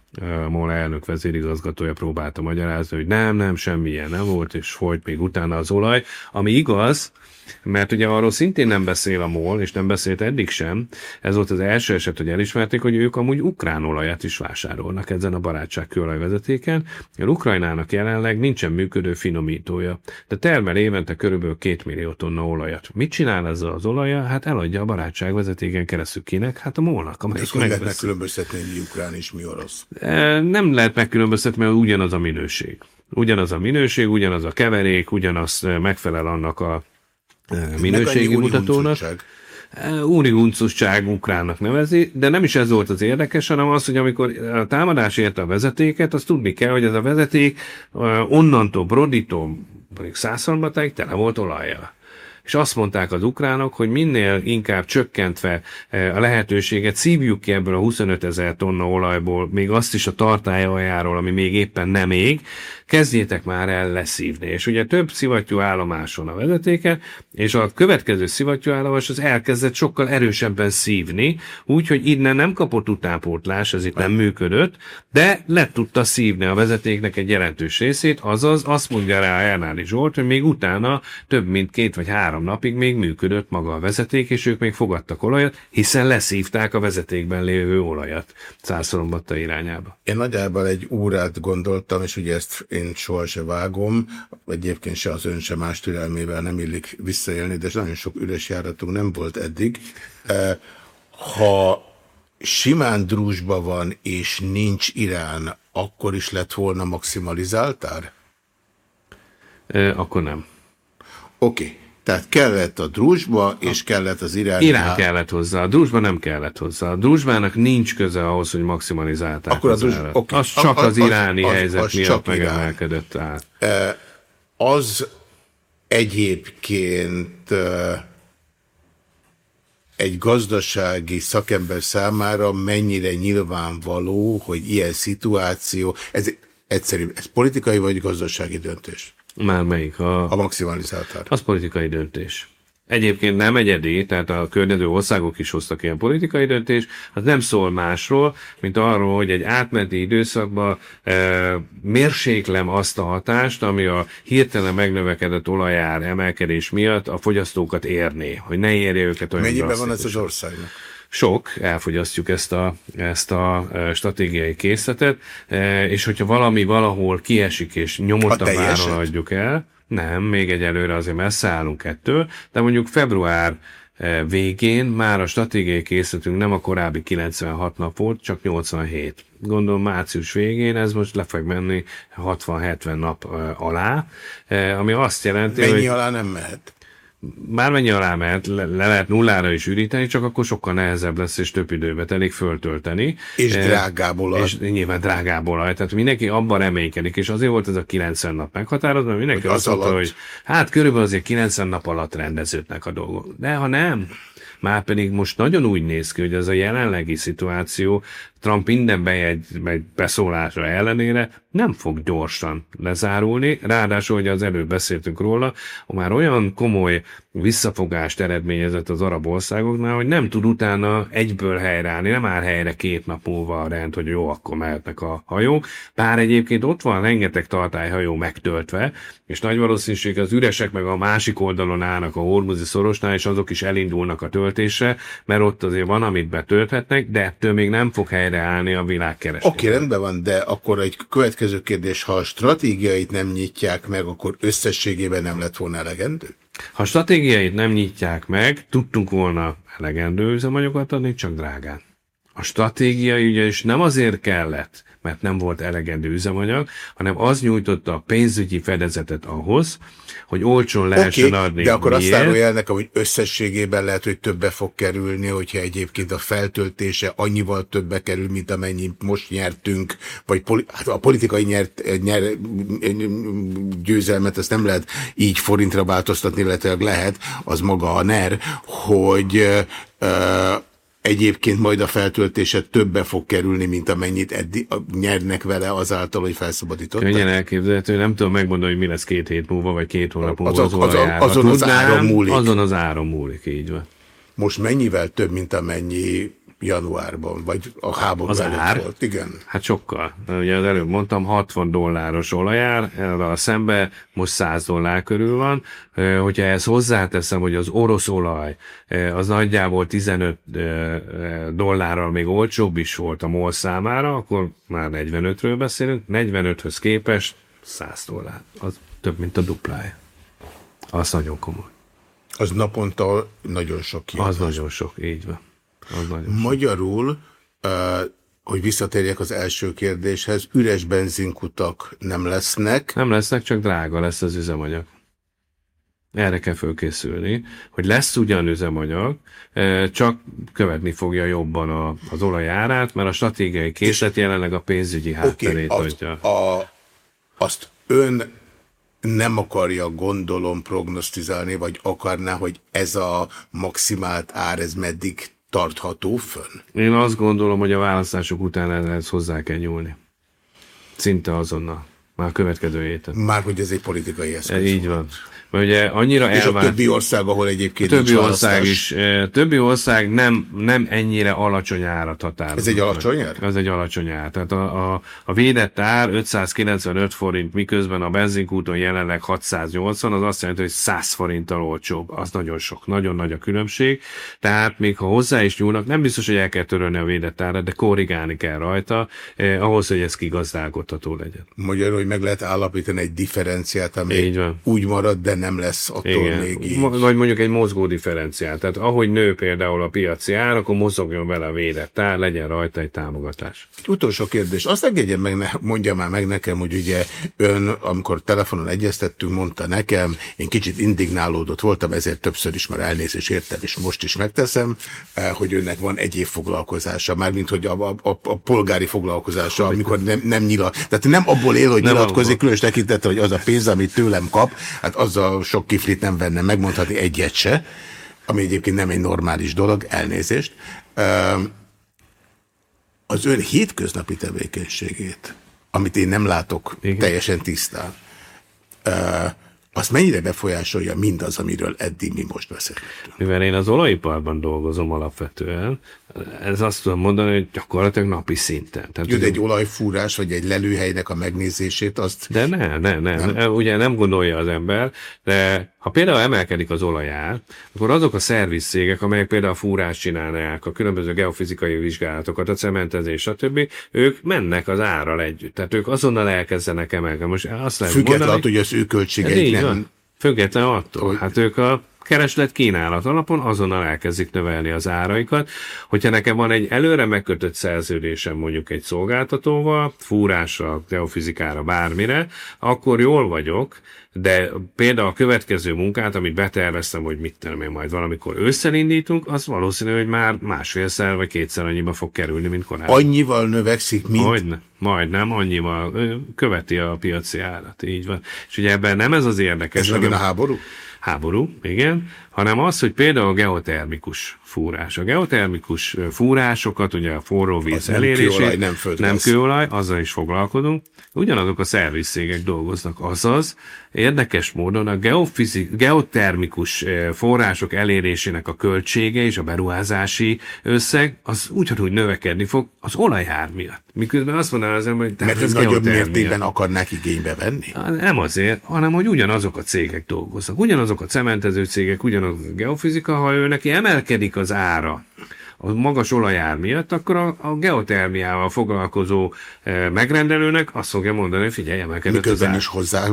MOL elnök vezérigazgatója próbálta magyarázni, hogy nem, nem, semmilyen nem volt, és folyt még utána az olaj, ami igaz, mert ugye arról szintén nem beszél a MOL, és nem beszélt eddig sem. Ez volt az első eset, hogy elismerték, hogy ők amúgy ukrán olajat is vásárolnak ezen a barátság kőolajvezetéken. A Ukrajnának jelenleg nincsen működő finomítója, de termel évente körülbelül 2 millió tonna olajat. Mit csinál ezzel az olaja? Hát eladja a barátságvezetéken keresztül kinek? Hát a MOL-nak, amelyik meg lehet megkülönböztetni, mi ukrán és mi orosz? E, nem lehet megkülönböztetni, mert ugyanaz a minőség. Ugyanaz a minőség, ugyanaz a keverék, ugyanaz megfelel annak a minőségi mutatónak. Unihuncusság ukránnak nevezi, de nem is ez volt az érdekes, hanem az, hogy amikor a támadás érte a vezetéket, azt tudni kell, hogy ez a vezeték onnantól Broditól, mondjuk százszorbatáig tele volt olajjal és azt mondták az ukránok, hogy minél inkább csökkentve a lehetőséget szívjuk ki ebből a 25 ezer tonna olajból, még azt is a tartály aljáról, ami még éppen nem ég, kezdjétek már el leszívni. És ugye több szivattyú állomáson a vezetéke, és a következő szivattyú állomás az elkezdett sokkal erősebben szívni, úgyhogy innen nem kapott utánpótlás, ez itt nem működött, de le tudta szívni a vezetéknek egy jelentős részét, azaz azt mondja rá Ernádi Zsolt, hogy még utána több mint két vagy három napig még működött maga a vezeték, és ők még fogadtak olajat, hiszen leszívták a vezetékben lévő olajat Szászorombatta irányába. Én nagyjából egy órát gondoltam, és ugye ezt én soha se vágom, egyébként se az ön se más türelmével nem illik visszaélni, de nagyon sok üres járatunk nem volt eddig. E, ha simán drúzsba van, és nincs Irán, akkor is lett volna maximalizáltár? E, akkor nem. Oké. Okay. Tehát kellett a drúzsba, és kellett az irány. Irán kellett hozzá, a drúzsba nem kellett hozzá. A drúzsbának nincs köze ahhoz, hogy maximalizálták Akkor az, az, okay. az csak az, az iráni az, helyzet az, az miatt megemelkedett át. Az egyébként egy gazdasági szakember számára mennyire nyilvánvaló, hogy ilyen szituáció, ez egyszerű, ez politikai vagy gazdasági döntés? Már melyik? A, a maximalizált ár. Az politikai döntés. Egyébként nem egyedi, tehát a környező országok is hoztak ilyen politikai döntést, az nem szól másról, mint arról, hogy egy átmeneti időszakban e, mérséklem azt a hatást, ami a hirtelen megnövekedett olajár emelkedés miatt a fogyasztókat érné, hogy ne érje őket olyan Mennyiben van ez az országnak? Sok, elfogyasztjuk ezt a, ezt a e, stratégiai készletet, e, és hogyha valami valahol kiesik és nyomottan áron adjuk el, nem, még egyelőre azért messze állunk ettől, de mondjuk február eh, végén már a stratégiai készletünk nem a korábbi 96 nap volt, csak 87. Gondolom március végén ez most le fog menni 60-70 nap alá, ami azt jelenti, Mennyi hogy... alá nem mehet? Bármennyi alá mehet, le, le lehet nullára is üríteni, csak akkor sokkal nehezebb lesz, és több időbe telik föltölteni. És e, drágából. És nyilván drágából. Tehát mindenki abban reménykedik, és azért volt ez a 90 nap meghatározva, mert mindenki hogy azt mondta, hogy hát körülbelül azért 90 nap alatt rendeződnek a dolgok. De ha nem, már pedig most nagyon úgy néz ki, hogy ez a jelenlegi szituáció Trump minden bejegy, beszólása ellenére nem fog gyorsan lezárulni, ráadásul, hogy az előbb beszéltünk róla, már olyan komoly visszafogást eredményezett az arab országoknál, hogy nem tud utána egyből helyreállni, nem áll helyre két nap múlva a rend, hogy jó, akkor mehetnek a hajók. Bár egyébként ott van rengeteg tartályhajó megtöltve, és nagy valószínűség az üresek meg a másik oldalon állnak a hormuzi szorosnál, és azok is elindulnak a töltésre, mert ott azért van, amit betölthetnek, de ettől még nem fog helyreállni a világkereskedelem. Oké, okay, rendben van, de akkor egy következő kérdés, ha a stratégiait nem nyitják meg, akkor összességében nem lett volna elegendő? Ha a stratégiait nem nyitják meg, tudtunk volna elegendő üzemanyagokat adni, csak drágán. A stratégia is nem azért kellett, mert nem volt elegendő üzemanyag, hanem az nyújtotta a pénzügyi fedezetet ahhoz, hogy olcsón lehessen okay, adni. De akkor Miért? azt árulja el nekem, hogy összességében lehet, hogy többe fog kerülni, hogyha egyébként a feltöltése annyival többe kerül, mint amennyit most nyertünk, vagy poli hát a politikai nyert, nyer, győzelmet, ezt nem lehet így forintra változtatni, illetve lehet, az maga a NER, hogy egyébként majd a feltöltése többe fog kerülni, mint amennyit eddig nyernek vele azáltal, hogy felszabadítottak. Könnyen elképzelhető, nem tudom megmondani, hogy mi lesz két hét múlva, vagy két hónap múlva az, az, az, azon az áron múlik. Azon az áron múlik, így van. Most mennyivel több, mint amennyi januárban, vagy a háború az előtt ár? volt, igen. Hát sokkal. Ugye az előbb mondtam, 60 dolláros olajár, a szembe most 100 dollár körül van. Hogyha ezt hozzáteszem, hogy az orosz olaj az nagyjából 15 dollárral még olcsóbb is volt a MOL számára, akkor már 45-ről beszélünk. 45-höz képest 100 dollár. Az több, mint a duplája. Az nagyon komoly. Az naponta nagyon sok. Az nagyon sok, így van. Magyarul, hogy visszatérjek az első kérdéshez, üres benzinkutak nem lesznek. Nem lesznek, csak drága lesz az üzemanyag. Erre kell fölkészülni, hogy lesz ugyan üzemanyag, csak követni fogja jobban a, az olajárát, mert a stratégiai készlet jelenleg a pénzügyi hátterét okay, adja. A, azt ön nem akarja, gondolom, prognosztizálni, vagy akarná, hogy ez a maximált ár, ez meddig tartható fönn? Én azt gondolom, hogy a választások után ehhez hozzá kell nyúlni. Szinte azonnal. Már a következő héten. Már hogy ez egy politikai eszköz. Így van. Mert ugye annyira És elvált... a többi ország, ahol egyébként a többi ország is, eh, többi ország nem, nem ennyire alacsony árat határoz. Ez egy alacsony ár? Ez egy alacsony ár. Tehát a, a, a védett ár 595 forint, miközben a benzinkúton jelenleg 680, az azt jelenti, hogy 100 forinttal olcsóbb. Az nagyon sok, nagyon nagy a különbség. Tehát még ha hozzá is nyúlnak, nem biztos, hogy el kell törölni a védett árat, de korrigálni kell rajta, eh, ahhoz, hogy ez kigazdálkodható legyen. Magyarul, hogy meg lehet állapítani egy differenciát, ami úgy marad, de nem lesz attól Igen. még így. Vagy mondjuk egy mozgó differenciál. Tehát ahogy nő például a piaci ár, akkor mozogjon vele a védett ár, legyen rajta egy támogatás. Utolsó kérdés. Azt engedjen meg, ne, mondja már meg nekem, hogy ugye ön, amikor telefonon egyeztettünk, mondta nekem, én kicsit indignálódott voltam, ezért többször is már elnézést értem, és most is megteszem, eh, hogy önnek van egyéb foglalkozása, mármint hogy a, a, a, a polgári foglalkozása, amikor nem, nem nyilat. Tehát nem abból él, hogy nem nyilatkozik, különös tekintettel, hogy az a pénz, amit tőlem kap, hát azzal sok kiflit nem venne megmondhatni egyet se, ami egyébként nem egy normális dolog, elnézést. Az ön hétköznapi tevékenységét, amit én nem látok Igen. teljesen tisztán, azt mennyire befolyásolja mindaz, amiről eddig mi most beszélünk? Mivel én az olajiparban dolgozom alapvetően, ez azt tudom mondani, hogy gyakorlatilag napi szinten. Tehát, Jön egy olajfúrás, vagy egy lelőhelynek a megnézését, azt... De ne, ne, ne, nem? ugye nem gondolja az ember, de ha például emelkedik az olajár, akkor azok a szervizszégek, amelyek például a fúrás csinálják, a különböző geofizikai vizsgálatokat, a cementezés, stb., ők mennek az árral együtt. Tehát ők azonnal elkezdenek emelkedni. Most azt lehet Függetlenül attól, hogy az ő költségeik nem... Függetlenül attól. Hogy... Hát ők a kereslet kínálat alapon azonnal elkezdik növelni az áraikat. Hogyha nekem van egy előre megkötött szerződésem mondjuk egy szolgáltatóval, fúrásra, geofizikára, bármire, akkor jól vagyok, de például a következő munkát, amit beterveztem, hogy mit tudom én majd valamikor ősszel indítunk, az valószínű, hogy már másfélszer vagy kétszer annyiba fog kerülni, mint korábban. Annyival növekszik, mint? Majd, majd nem, annyival. Követi a piaci árat, így van. És ugye ebben nem ez az érdekes. Ez megint a háború? Háború, igen, hanem az, hogy például a geotermikus fúrás. A geotermikus fúrásokat, ugye a forró víz elérését, nem kőolaj, nem, nem kőolaj, azzal is foglalkozunk. Ugyanazok a szervizszégek dolgoznak, azaz érdekes módon a geofizik, geotermikus források elérésének a költsége és a beruházási összeg az ugyanúgy növekedni fog az olajár miatt. Miközben azt mondaná az ember, hogy Mert ez nagyobb mértékben akarnák igénybe venni? Nem azért, hanem hogy ugyanazok a cégek dolgoznak. Ugyanazok a cementező cégek, ugyanaz a geofizika, ha ő neki emelkedik az ára, a magas olajár miatt, akkor a, a geotermiával foglalkozó e, megrendelőnek azt fogja mondani, hogy figyelj, emelkedett Miközben az is hozzá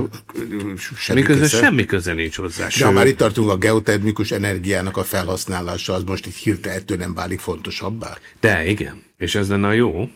semmi Miközben köze. semmi köze nincs hozzá. De ha már itt tartunk a geotermikus energiának a felhasználása, az most itt hirtelen ettől nem válik fontosabbá? De igen, és ez lenne a jó,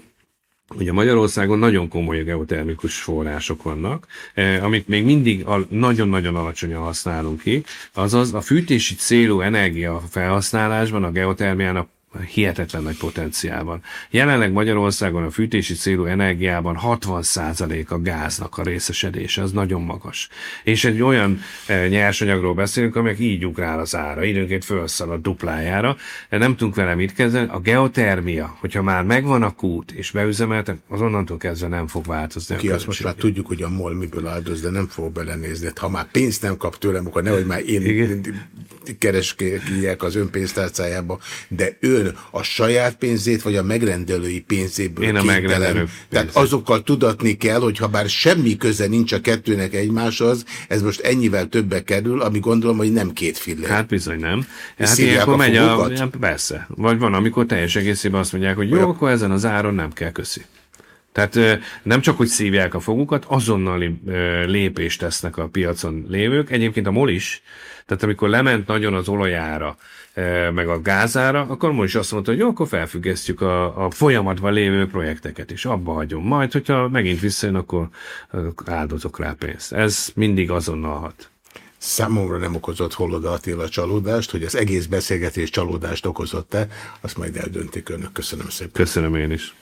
Ugye Magyarországon nagyon komoly geotermikus források vannak, eh, amit még mindig nagyon-nagyon alacsonyan használunk ki, azaz a fűtési célú energia felhasználásban a geotermiának hihetetlen nagy potenciál van. Jelenleg Magyarországon a fűtési célú energiában 60% a gáznak a részesedése, az nagyon magas. És egy olyan e, nyersanyagról beszélünk, amelyek így ugrál az ára, időnként felszalad duplájára, nem tudunk vele mit kezdeni. A geotermia, hogyha már megvan a kút és beüzemeltek, az onnantól kezdve nem fog változni. Ki azt most már tudjuk, hogy a MOL miből áldoz, de nem fog belenézni. Ha már pénzt nem kap tőlem, akkor nehogy már én kereskedjek az önpénztárcájába, de ön a saját pénzét, vagy a megrendelői pénzéből Én a megrendelő Tehát azokkal tudatni kell, hogy ha bár semmi köze nincs a kettőnek egymáshoz, ez most ennyivel többe kerül, ami gondolom, hogy nem két fillér. Hát bizony nem. Hát ilyenkor megy a, persze. Vagy van, amikor teljes egészében azt mondják, hogy jó, Olyan. akkor ezen az áron nem kell köszi. Tehát nem csak, hogy szívják a fogukat, azonnali lépést tesznek a piacon lévők. Egyébként a MOL is, tehát amikor lement nagyon az olajára, meg a gázára, akkor most is azt mondta, hogy jó, akkor felfüggesztjük a, a folyamatban lévő projekteket, és abba hagyom. Majd, hogyha megint visszajön, akkor áldozok rá pénzt. Ez mindig azonnal hat. Számomra nem okozott Holoda Attila csalódást, hogy az egész beszélgetés csalódást okozott-e, azt majd eldöntik önök. Köszönöm szépen. Köszönöm én is.